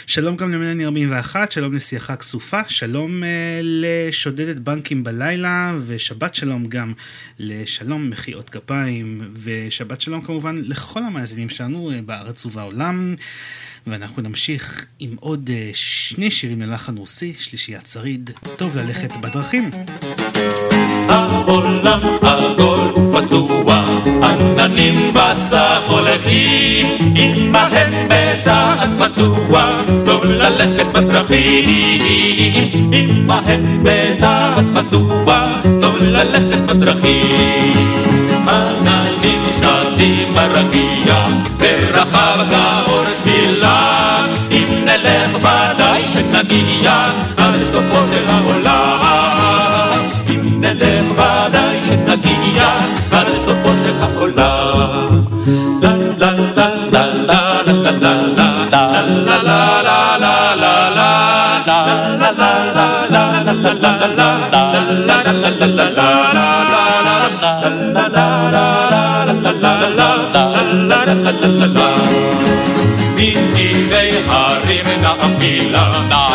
שלום גם למלני 41, שלום לשיחה כסופה, שלום אה, לשודדת בנקים בלילה, ושבת שלום גם לשלום מחיאות כפיים, ושבת שלום כמובן לכל המאזינים שלנו אה, בארץ ובעולם. ואנחנו נמשיך עם עוד אה, שני שירים ללחן רוסי, שלישיית שריד, טוב ללכת בדרכים. העולם עגול ופתוח, עננים בסך הולכים, עמהם בצעד פתוח, טוב ללכת בדרכים, עמהם בצעד פתוח, טוב ללכת בדרכים. עננים שטים ברגיע, ורחב כאור ודאי שנגיע עד סופו של העולם. אם נלך ודאי שנגיע עד סופו של העולם. לה לה לה לה לה לה לה לה לה לה מנתיבי Alhamdulillah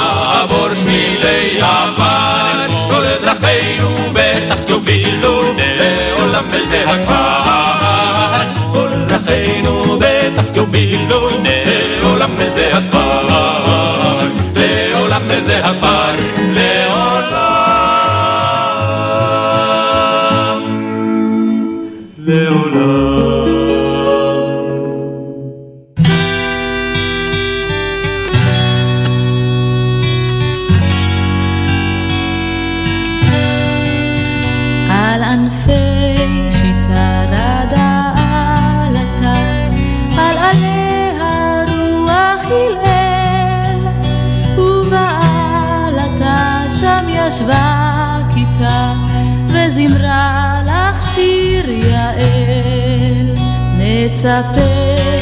יספר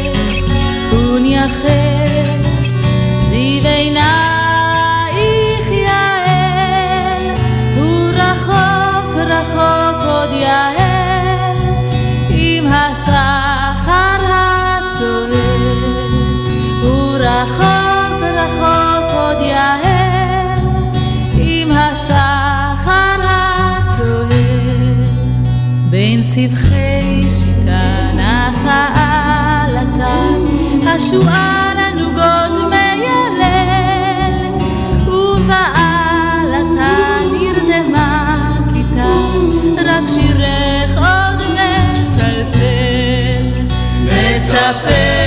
ונייחד השועל הנוגות מיילל, ובעלתה נרדמה כיתה, רק שירך עוד מצלצל. מצפה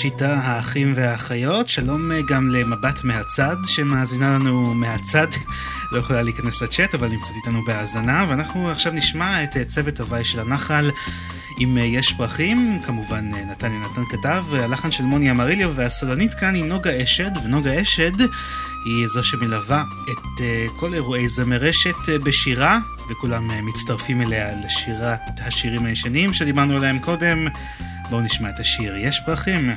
אלפי שיטה, האחים והאחיות, שלום אה, גם למבט מהצד שמאזינה לנו מהצד, לא יכולה להיכנס לצ'אט אבל נמצאת איתנו בהאזנה, ואנחנו עכשיו נשמע את אה, צוות הוואי של הנחל עם אה, יש פרחים, כמובן נתן כתב, הלחן של מוני אמריליו והסולנית כאן היא נוגה אשד, ונוגה אשד היא זו שמלווה את כל אירועי זמרשת בשירה, וכולם מצטרפים אליה לשירת השירים הישנים שדיברנו עליהם קודם. בואו נשמע את השיר "יש פרחים".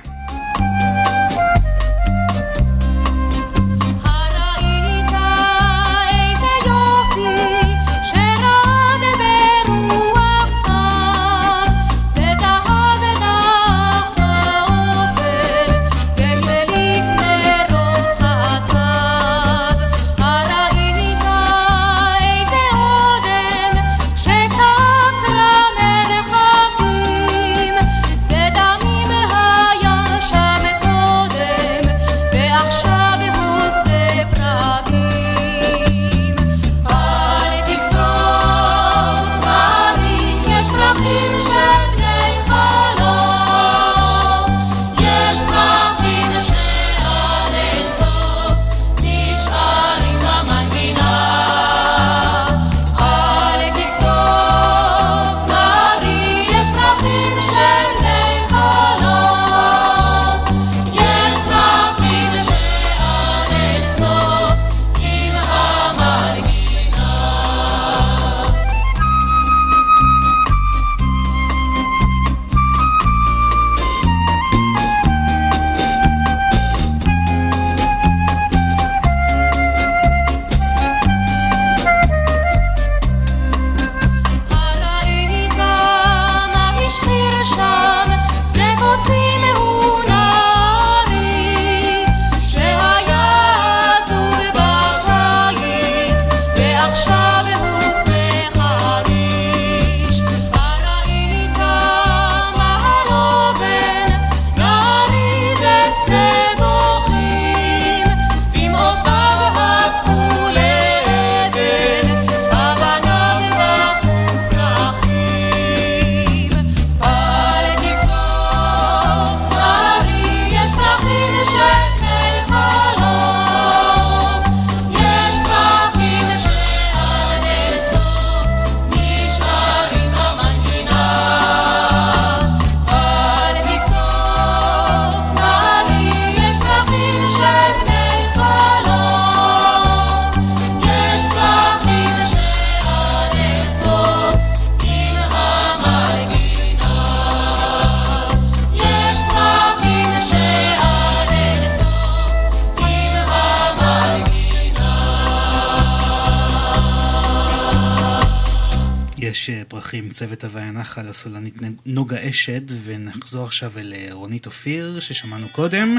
צוות הוואי הנחל הסולנית נוגה אשד, ונחזור עכשיו אל אה, רונית אופיר ששמענו קודם.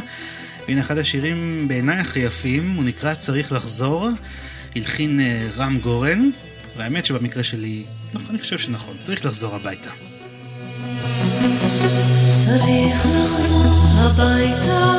והנה אחד השירים בעיניי הכי יפים, הוא נקרא צריך לחזור, הלחין אה, רם גורן, והאמת שבמקרה שלי, נכון, אני חושב שנכון, צריך לחזור הביתה. צריך לחזור הביתה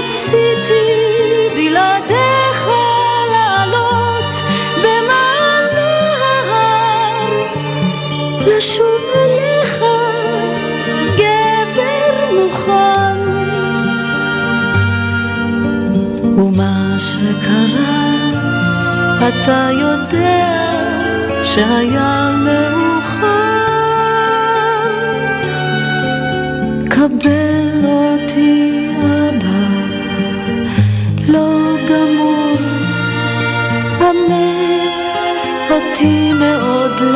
רציתי בלעדיך לעלות במעלה ההר, לשוב אליך גבר מוכן. ומה שקרה, אתה יודע שהיה מאוחר. קבל אותי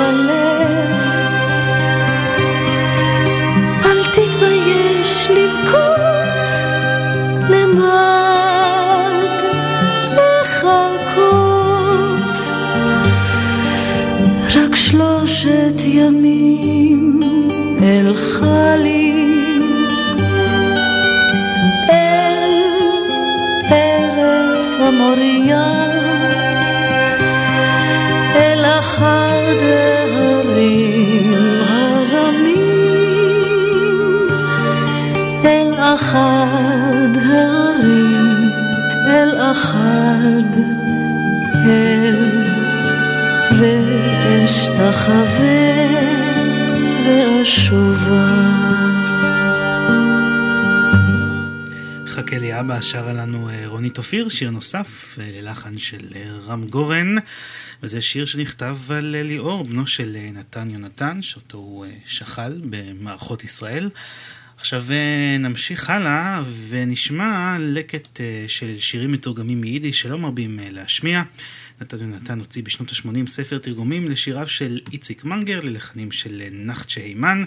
הלב. אל תתבייש לבכות למען לחכות רק שלושת ימים אל חלי. אל ארץ המוריה. שיר נוסף אה, ללחן של אה, רם גורן, וזה שיר שנכתב על אה, ליאור, בנו של נתן יונתן, שאותו הוא שכל במערכות ישראל. עכשיו נמשיך הלאה ונשמע לקט של שירים מתורגמים מיידיש שלא מרבים להשמיע. נתן יונתן הוציא בשנות ה-80 ספר תרגומים לשיריו של איציק מנגר, ללחנים של נחצ'ה הימן.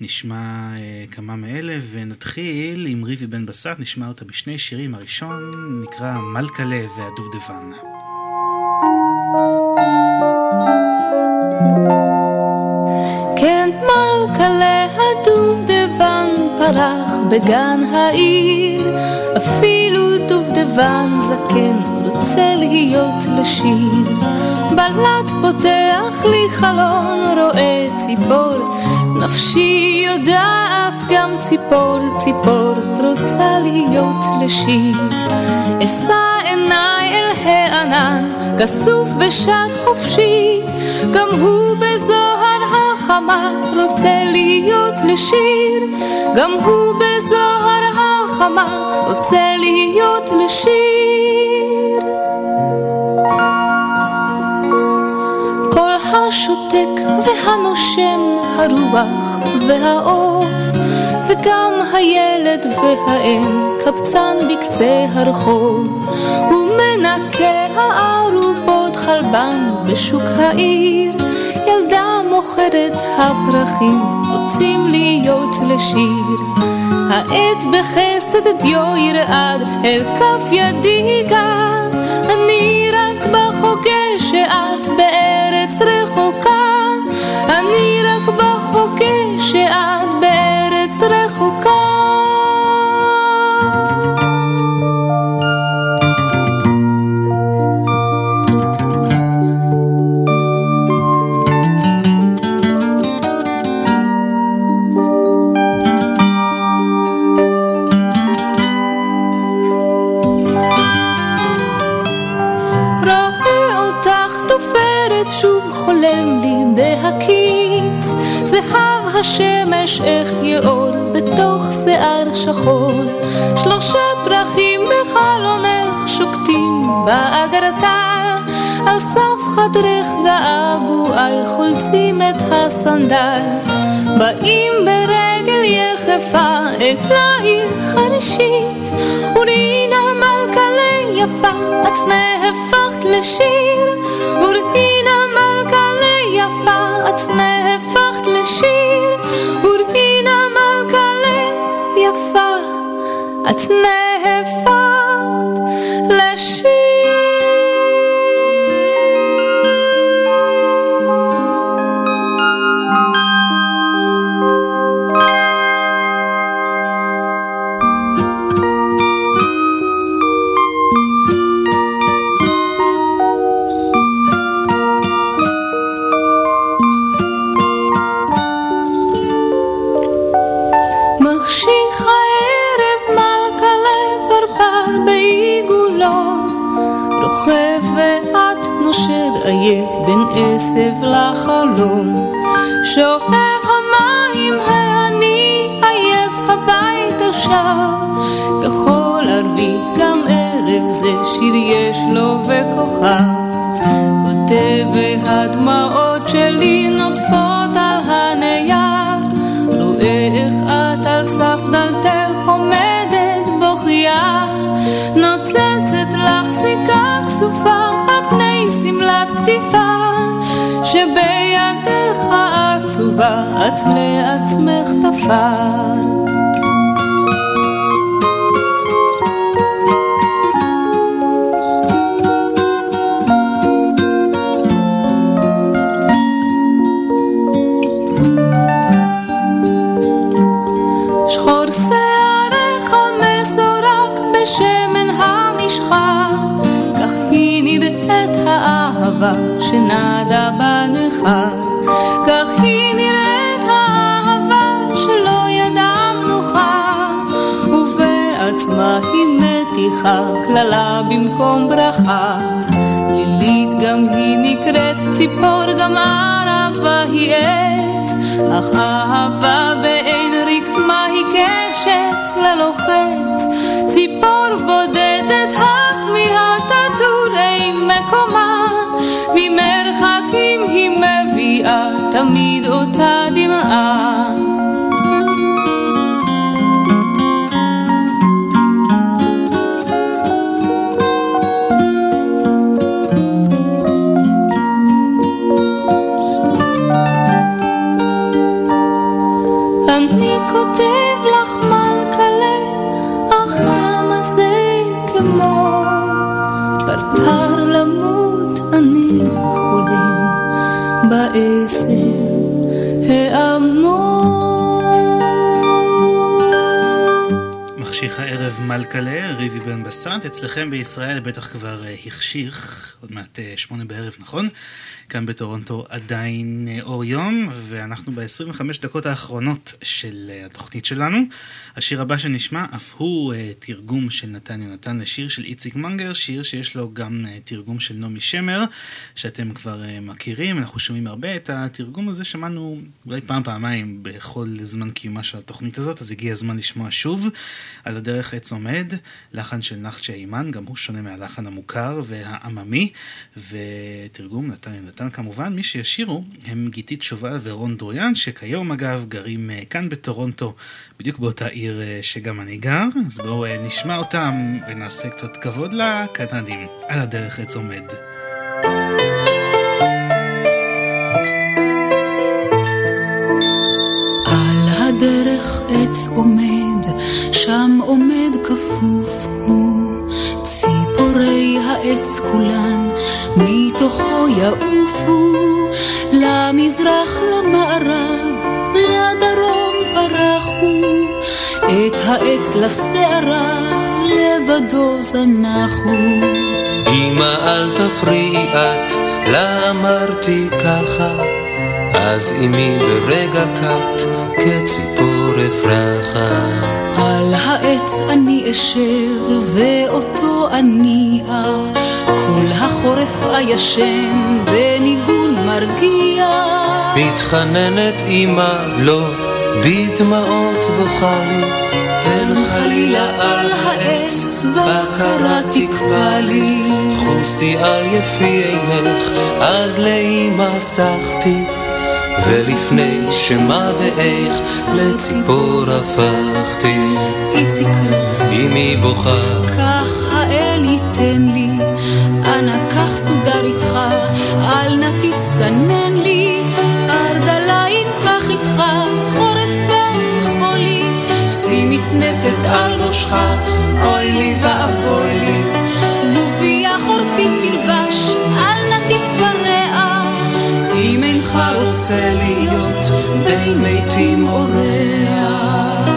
נשמע אה, כמה מאלה ונתחיל עם ריבי בן בסט, נשמע אותה בשני שירים. הראשון נקרא מלכלה והדובדבן. כן מלכלה הדובדבן פרח בגן העיר, אפילו דובדבן זקן רוצה להיות לשיר. בלט פותח לי חלון, רואה ציפור, נפשי יודעת גם ציפור, ציפור רוצה להיות לשיר. אשא עיניי אל הענן, כסוף ושט חופשי, גם הוא בזוהר החמה רוצה להיות לשיר, גם הוא בזוהר החמה רוצה להיות לשיר. השותק והנושם, הרוח והעוף, וגם הילד והאם, קבצן בקצה הרחוב, ומנקה הערובות חלבן בשוק העיר, מוכרת הפרחים, רוצים להיות לשיר. העט בחסד דיו ירעד, אל כף ידי גר. אני רק בחוגה שאת בארץ רחוקה, אני רק בחוגה שאת בהקיץ, זהב השמש איך יאור בתוך שיער שחור. שלושה פרחים בחלונך שוקטים באגרטל, על סף חדרך געגועי חולצים את הסנדל. באים ברגל יחפה את לעיר חרישית, וראינה מלכה ליפה, את נהפכת לשיר, וראינה מלכה יפה, לשיר, וראינה מלכה ליפה, את נהפכת עייף בין עשב לחלום. שואב המים העני עייף הביתה שב כחול ערבית גם ערב זה שיר יש לו וכוכב. כותב והדמעות שלי נוטפות על הנייר. רואה איך את על סף שמלת קטיפה שבידך עצובה את לעצמך תפרת קללה במקום ברכה. לילית גם היא נקראת ציפור, גם ערבה היא עץ, אך אהבה באין רקמה היא קשת ללוחץ, ציפור בודדת הכמיהה תדור אין מקומה. ממרחקים היא מביאה תמיד אותה דמעה. מלכלה, ריבי בן בסט, אצלכם בישראל בטח כבר החשיך, עוד מעט שמונה בערב, נכון? כאן בטורונטו עדיין אור יום, ואנחנו ב-25 דקות האחרונות של התוכנית שלנו. השיר הבא שנשמע אף הוא תרגום של נתן יונתן לשיר של איציק מנגר, שיר שיש לו גם תרגום של נעמי שמר, שאתם כבר מכירים, אנחנו שומעים הרבה את התרגום הזה, שמענו אולי פעם פעמיים בכל זמן קיומה של התוכנית הזאת, אז הגיע הזמן לשמוע שוב. על הדרך עץ עומד, לחן של נחצ'ה אימן, גם הוא שונה מהלחן המוכר והעממי, ותרגום נתן יונתן כמובן. מי שישירו הם גיתית שובל ורון דרויאן, שכיום אגב גרים כאן בטורונטו, בדיוק באותה עיר שגם אני גר, אז בואו נשמע אותם ונעשה קצת כבוד לקנדים. על הדרך עץ עומד. על הדרך עץ עומד שם עומד כפוף הוא, ציפורי העץ כולן, מתוכו יעופו, למזרח, למערב, לדרום פרחו, את העץ לסערה, לבדו זנחנו. אמא אל תפריעי את, לה אמרתי ככה, אז אמי ברגע קט, כציפור אפרחה. על העץ אני אשב ואותו אניע, כל החורף איישן בניגון מרגיע. מתחננת אמא, לא, בדמעות בוכה לי, פן חלילה על העץ בקרה תקבע לי. חוסי על יפי עינך, אז לאמא סחתי. ולפני שמה ואיך לציפור הפכתי. איציק, אמי בוכה. כך האל ייתן לי, אנא קח סודר איתך, אל נא תצטנן לי, ארדליים קח איתך, חורף בא וחולי, שים מצנפת על ראשך, אוי לי ואבוי לי, גופייה חורפית תלבש, אינך רוצה להיות בין מתים אורח.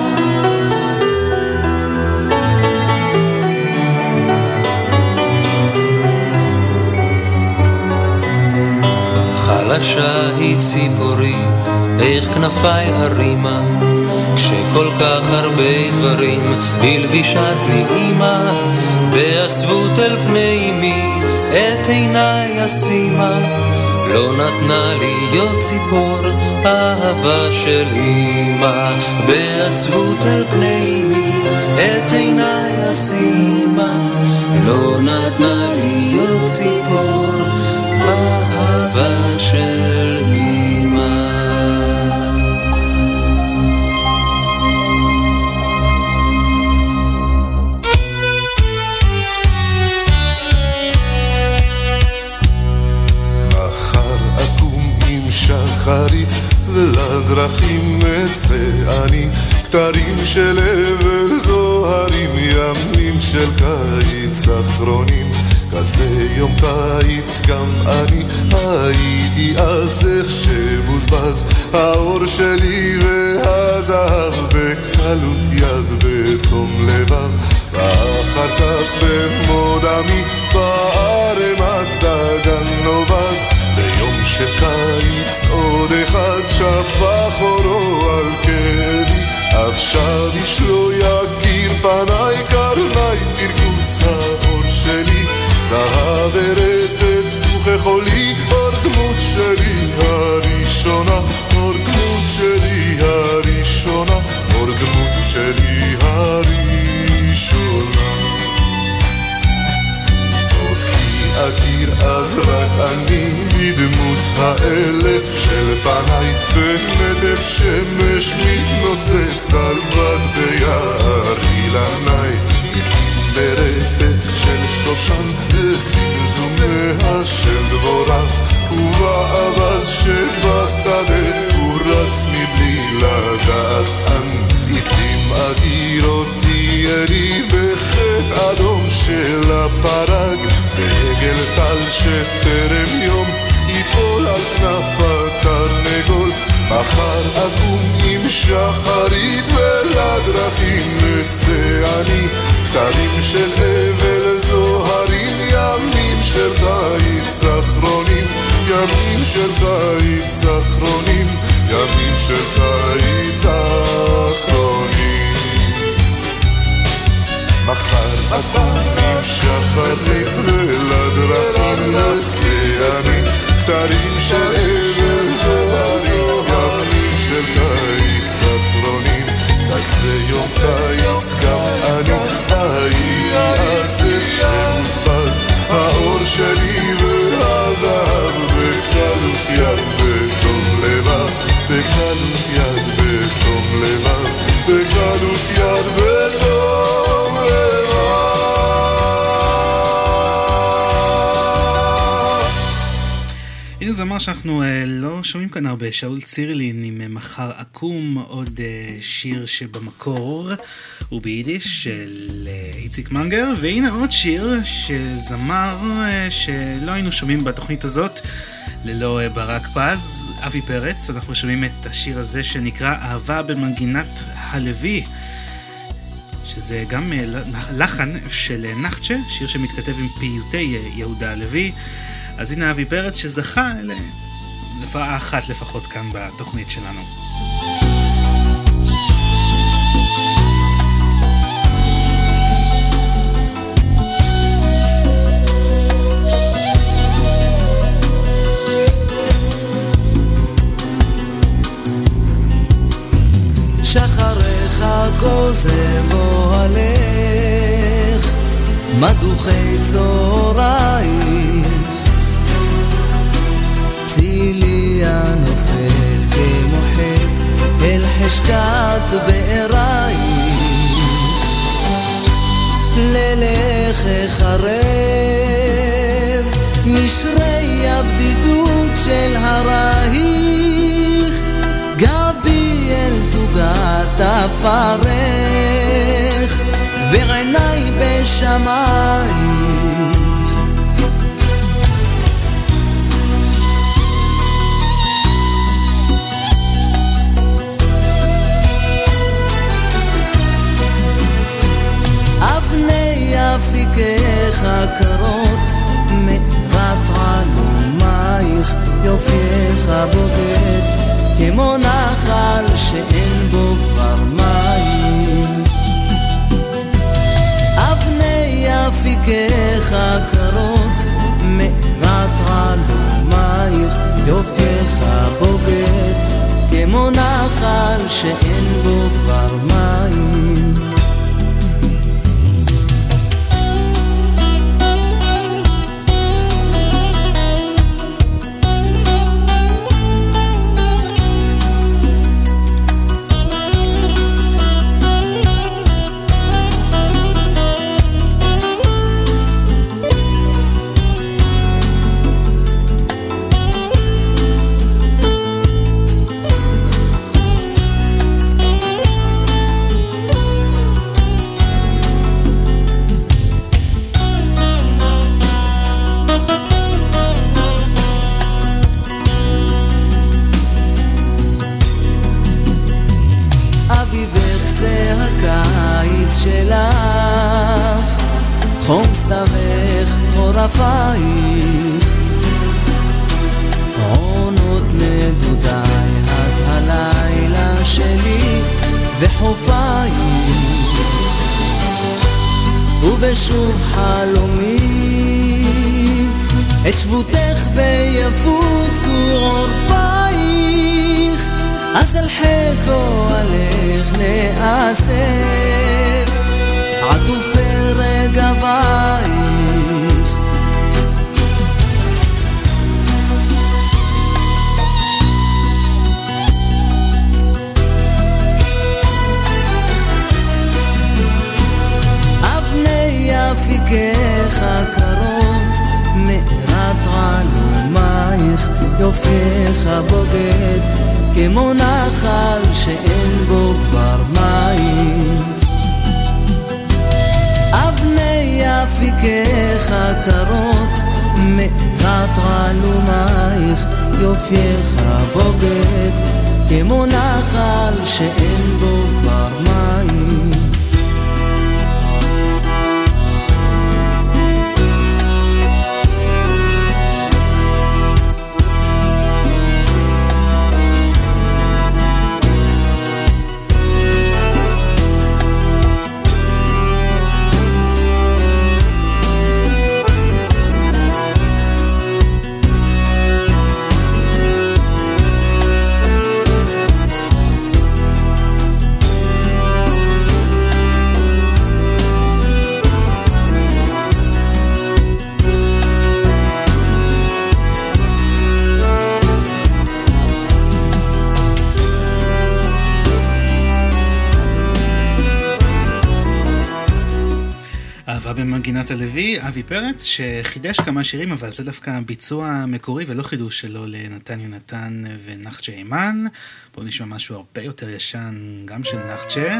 חלשה היא ציפורי, איך כנפיי ארימה, כשכל כך הרבה דברים הלבישת נעימה, בעצבות אל פני אמי את עיניי אשימה. לא נתנה להיות ציפור, אהבה של אמא, בעצבות על פני אמי, את עיניי אשימה, לא נתנה להיות ציפור, אהבה של שחרית ולדרכים אצא אני כתרים של אבל זוהרים ימים של קיץ אחרונים. כזה יום קיץ גם אני הייתי אז איך שבוזבז האור שלי והזהב בקלות יד בתום לבב. ואחר כך במוד עמי בערמת דגן נובד ביום של קיץ עוד אחד שפך אורו על כאבי עכשיו איש לא יכיר פניי קרניי פרכוס האור שלי זהב ורטט וכחולי אור דמות שלי הראשונה אור דמות שלי הראשונה אור דמות שלי הראשונה אכיר אז רק אני בדמות האלף של פניי בנטף שמש מתנוצץ על בד ביער אילניי ברטט של שלושן וזמזומיה של דבורה ובאבז שבשדה הוא רץ מבלי לדעת אן לעתים אדיר אותי ירי בחטא אדום של הפרג בעגל טל שטרם יום ייפול על כנף התרנגול. מחר אקום עם שחרית ולדרכים אצא אני כתרים של אבל זוהרים ימים של קיץ אחרונים ימים של קיץ אחרונים ימים של קיץ אחרונים מחר עם שחרית ולדרכים יוצא אני כתרים של אבל זוהרים ימים של קיץ אחרונים כזה יום קיץ גם אני הייתי אז שמוספז האור שלי זמר שאנחנו uh, לא שומעים כאן הרבה, שאול צירלין עם uh, מחר עקום, עוד uh, שיר שבמקור הוא ביידיש של איציק מנגר, והנה עוד שיר של זמר שלא היינו שומעים בתוכנית הזאת. ללא ברק פז, אבי פרץ, אנחנו שומעים את השיר הזה שנקרא אהבה במנגינת הלוי. שזה גם לחן של נחצ'ה, שיר שמתכתב עם פיוטי יהודה הלוי. אז הנה אבי פרץ שזכה להופעה אחת לפחות כאן בתוכנית שלנו. שחריך כוזב אוהלך, מדוכי צהריים צילי הנופל כמו חטא אל חשקת בערייך ללך חרב משרי הבדידות של הרייך גבי אל תוגת אפרך ועיניי בשמיים אפיקיך קרות, מארת עלומייך, יופייך בוגד, כמו נחל שאין בו כבר מים. אבני אפיקיך קרות, מארת עלומייך, יופייך בוגד, כמו נחל שאין בו כבר מים. ביפות צור עורפייך אז אל חיק אוהלך נאסף עטופי רגבייך אפיקיך קרות, כמו נחל שאין בו כבר מים. אבני אפיקיך קרות, מארת עלומייך, יופייך בוגד, כמו נחל שאין בו כבר מים. פרץ, שחידש כמה שירים, אבל זה דווקא ביצוע מקורי ולא חידוש שלו לנתן יונתן ונחצ'ה אימן. בואו נשמע משהו הרבה יותר ישן, גם של נחצ'ה.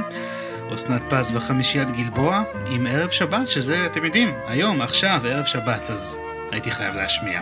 אסנת פז וחמישיית גלבוע, עם ערב שבת, שזה, אתם יודעים, היום, עכשיו, ערב שבת, אז הייתי חייב להשמיע.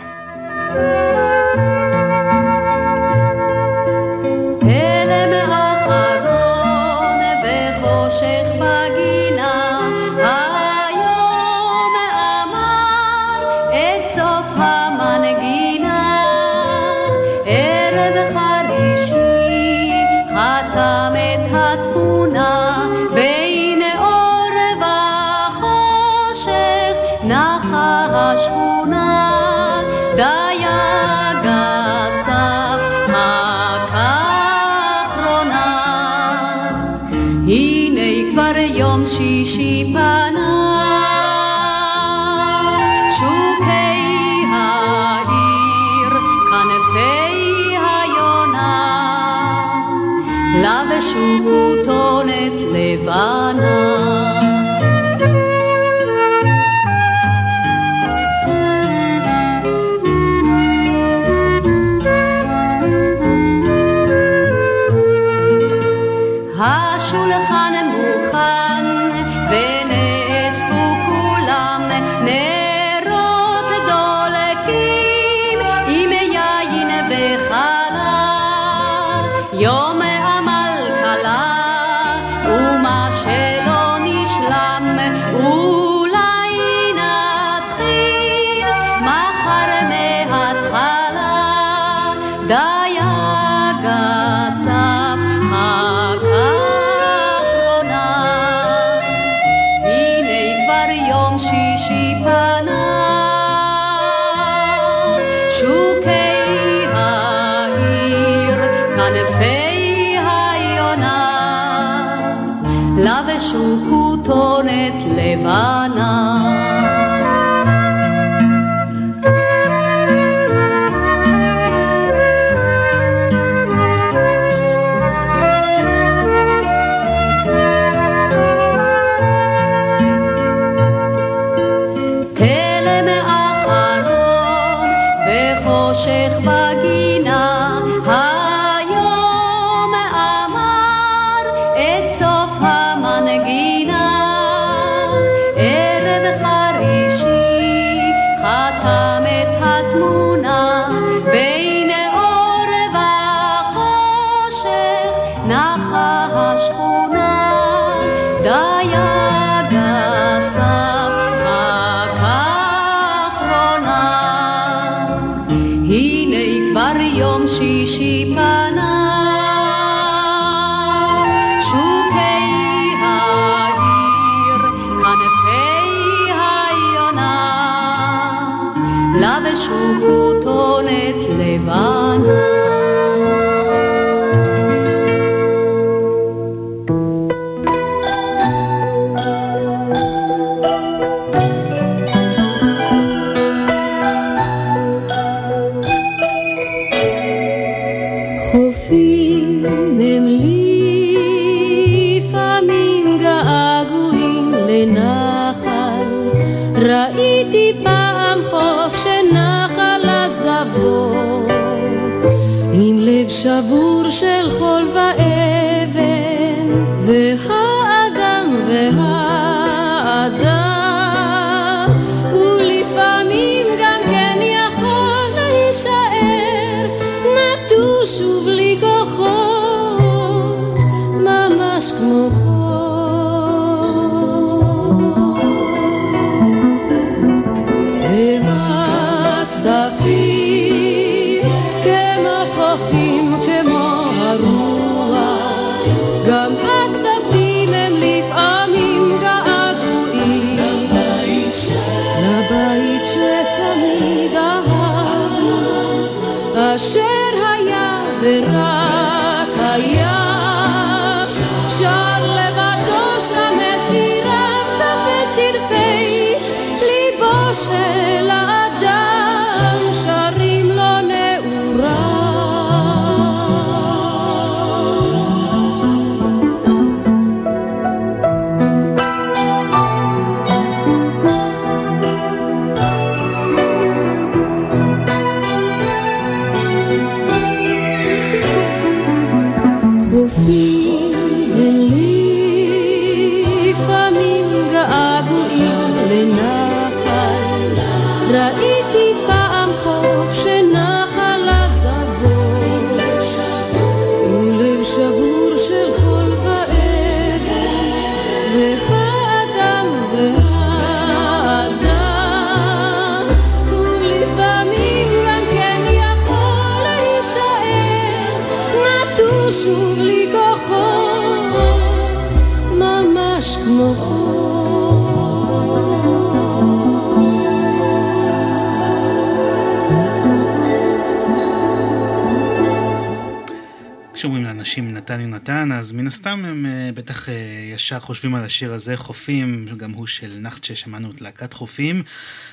אז מן הסתם הם אה, בטח אה, ישר חושבים על השיר הזה, חופים, גם הוא של נחצ'ה, שמענו את להקת חופים,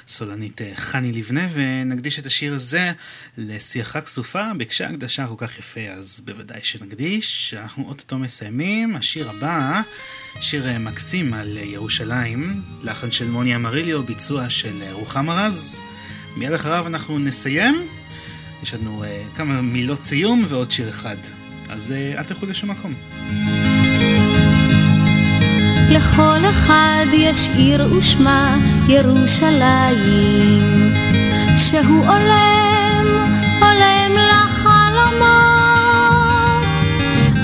סולנית אה, חני לבנה, ונקדיש את השיר הזה לשיחה כסופה, ביקשה הקדשה כל כך יפה, אז בוודאי שנקדיש. אנחנו אוטוטו מסיימים, השיר הבא, שיר מקסים על ירושלים, לחן של מוני אמריליו, ביצוע של רוחמה רז. מיד אחריו אנחנו נסיים. יש לנו uh, כמה מילות סיום ועוד שיר אחד. אז uh, אל תלכו לשום מקום. לכל אחד יש עיר ושמה ירושלים, שהוא עולם, עולם לחלומות,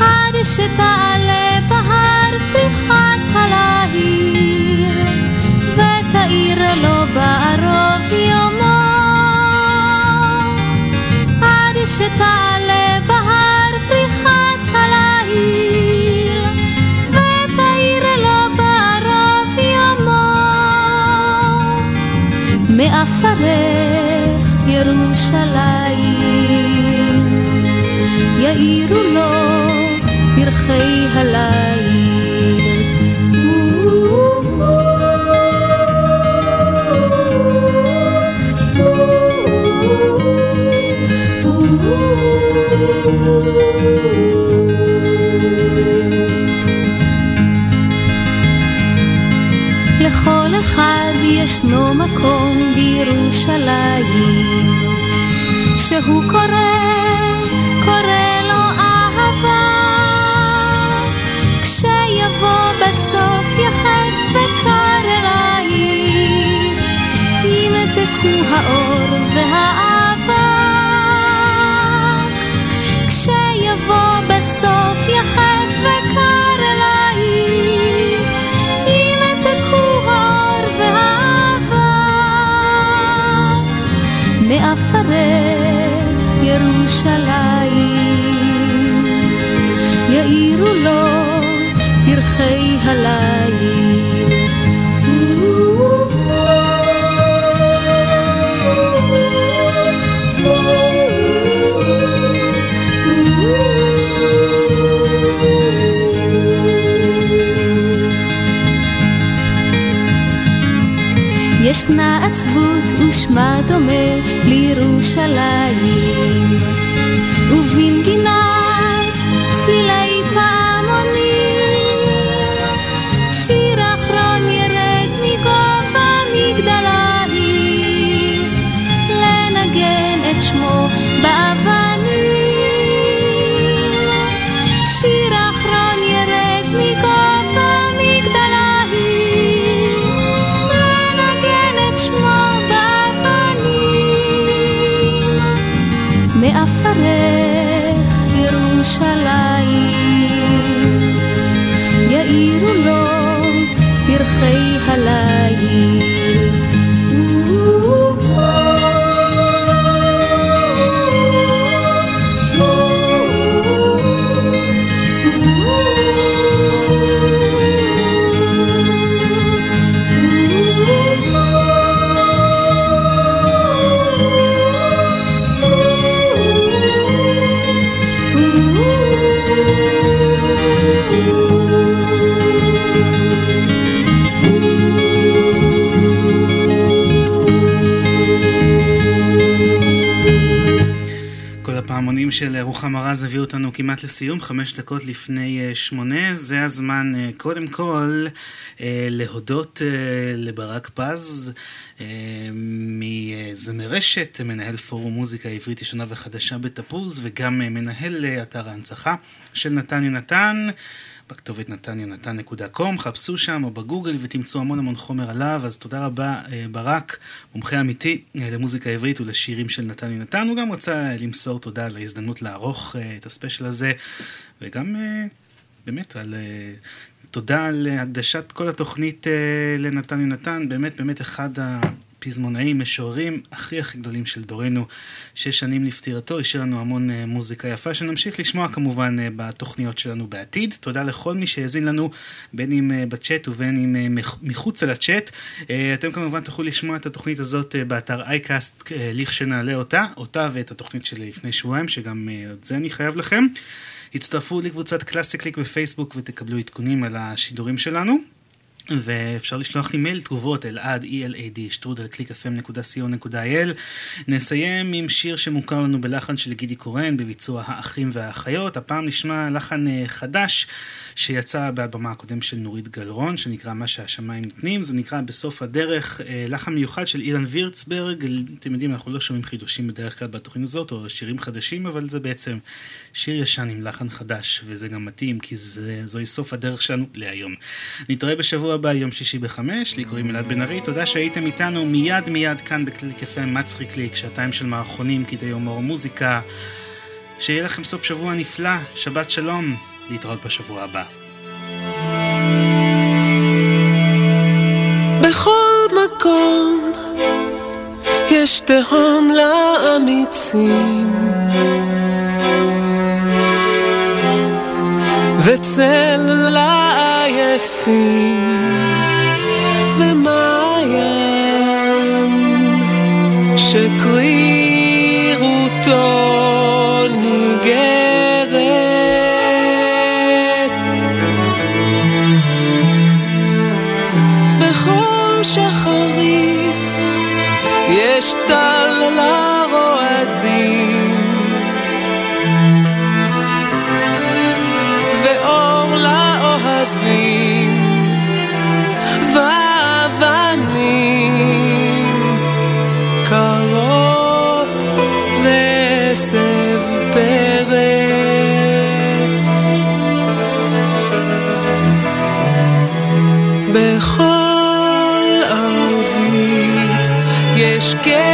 עד שתעלה בהר פריחת הלהיר, ותאיר לו בערוב יומו, עד שתעלה מעפרך ירושלים, יאירו לו פרחי הליל. אחד ישנו מקום בירושלים שהוא קורא, קורא לו אהבה. כשיבוא בסוף יחד וקר אלייך ימתקו האור והאבק מעפרך ירושלים. יאירו לו פרחי הליל. ישנה עצבות ושמה דומה לירושלים פרחי הליל הפעמונים של רוחמה רז הביאו אותנו כמעט לסיום, חמש דקות לפני אה, שמונה. זה הזמן אה, קודם כל אה, להודות אה, לברק פז אה, מזמרשת, מנהל פורום מוזיקה עברית ישנה וחדשה בתפוז, וגם אה, מנהל אה, אתר ההנצחה של נתן יונתן. בכתובת נתניונתן.קום, חפשו שם או בגוגל ותמצאו המון המון חומר עליו, אז תודה רבה אה, ברק, מומחה אמיתי אה, למוזיקה עברית ולשירים של נתן יונתן, הוא גם רצה למסור תודה על ההזדמנות לערוך אה, את הספיישל הזה, וגם אה, באמת על... אה, תודה על הקדשת כל התוכנית לנתן יונתן, באמת באמת אחד הפזמונאים, משוררים הכי הכי גדולים של דורנו. שש שנים לפטירתו, השאיר לנו המון מוזיקה יפה, שנמשיך לשמוע כמובן בתוכניות שלנו בעתיד. תודה לכל מי שהאזין לנו, בין אם בצ'אט ובין אם מחוץ לצ'אט. אתם כמובן תוכלו לשמוע את התוכנית הזאת באתר אייקאסט, לכשנעלה אותה, אותה ואת התוכנית של לפני שבועיים, שגם את זה אני חייב לכם. הצטרפו לקבוצת קלאסי קליק בפייסבוק ותקבלו עדכונים על השידורים שלנו. ואפשר לשלוח לי מייל תגובות אלעד elad שטרודל clickfm.co.il נסיים עם שיר שמוכר לנו בלחן של גידי קורן בביצוע האחים והאחיות. הפעם נשמע לחן חדש שיצא באלבמה הקודם של נורית גלרון שנקרא מה שהשמיים נותנים זה נקרא בסוף הדרך לחן מיוחד של אילן וירצברג. אתם יודעים אנחנו לא שומעים חידושים בדרך כלל בתוכנית הזאת או שירים חדשים אבל זה בעצם שיר ישן עם לחן חדש וזה גם מתאים כי זה, זוהי סוף הדרך שלנו להיום נתראה בשבוע הבא, יום שישי בחמש, לי קוראים אלעד בן ארי, תודה שהייתם איתנו מיד מיד כאן בקליק יפה, מצחיק ליק, שעתיים של מערכונים, קטעי הומור ומוזיקה. שיהיה לכם סוף שבוע נפלא, שבת שלום, להתראות בשבוע הבא. בכל מקום יש תהום לאמיצים וצל לעייפים ומעיין שקרירותו יש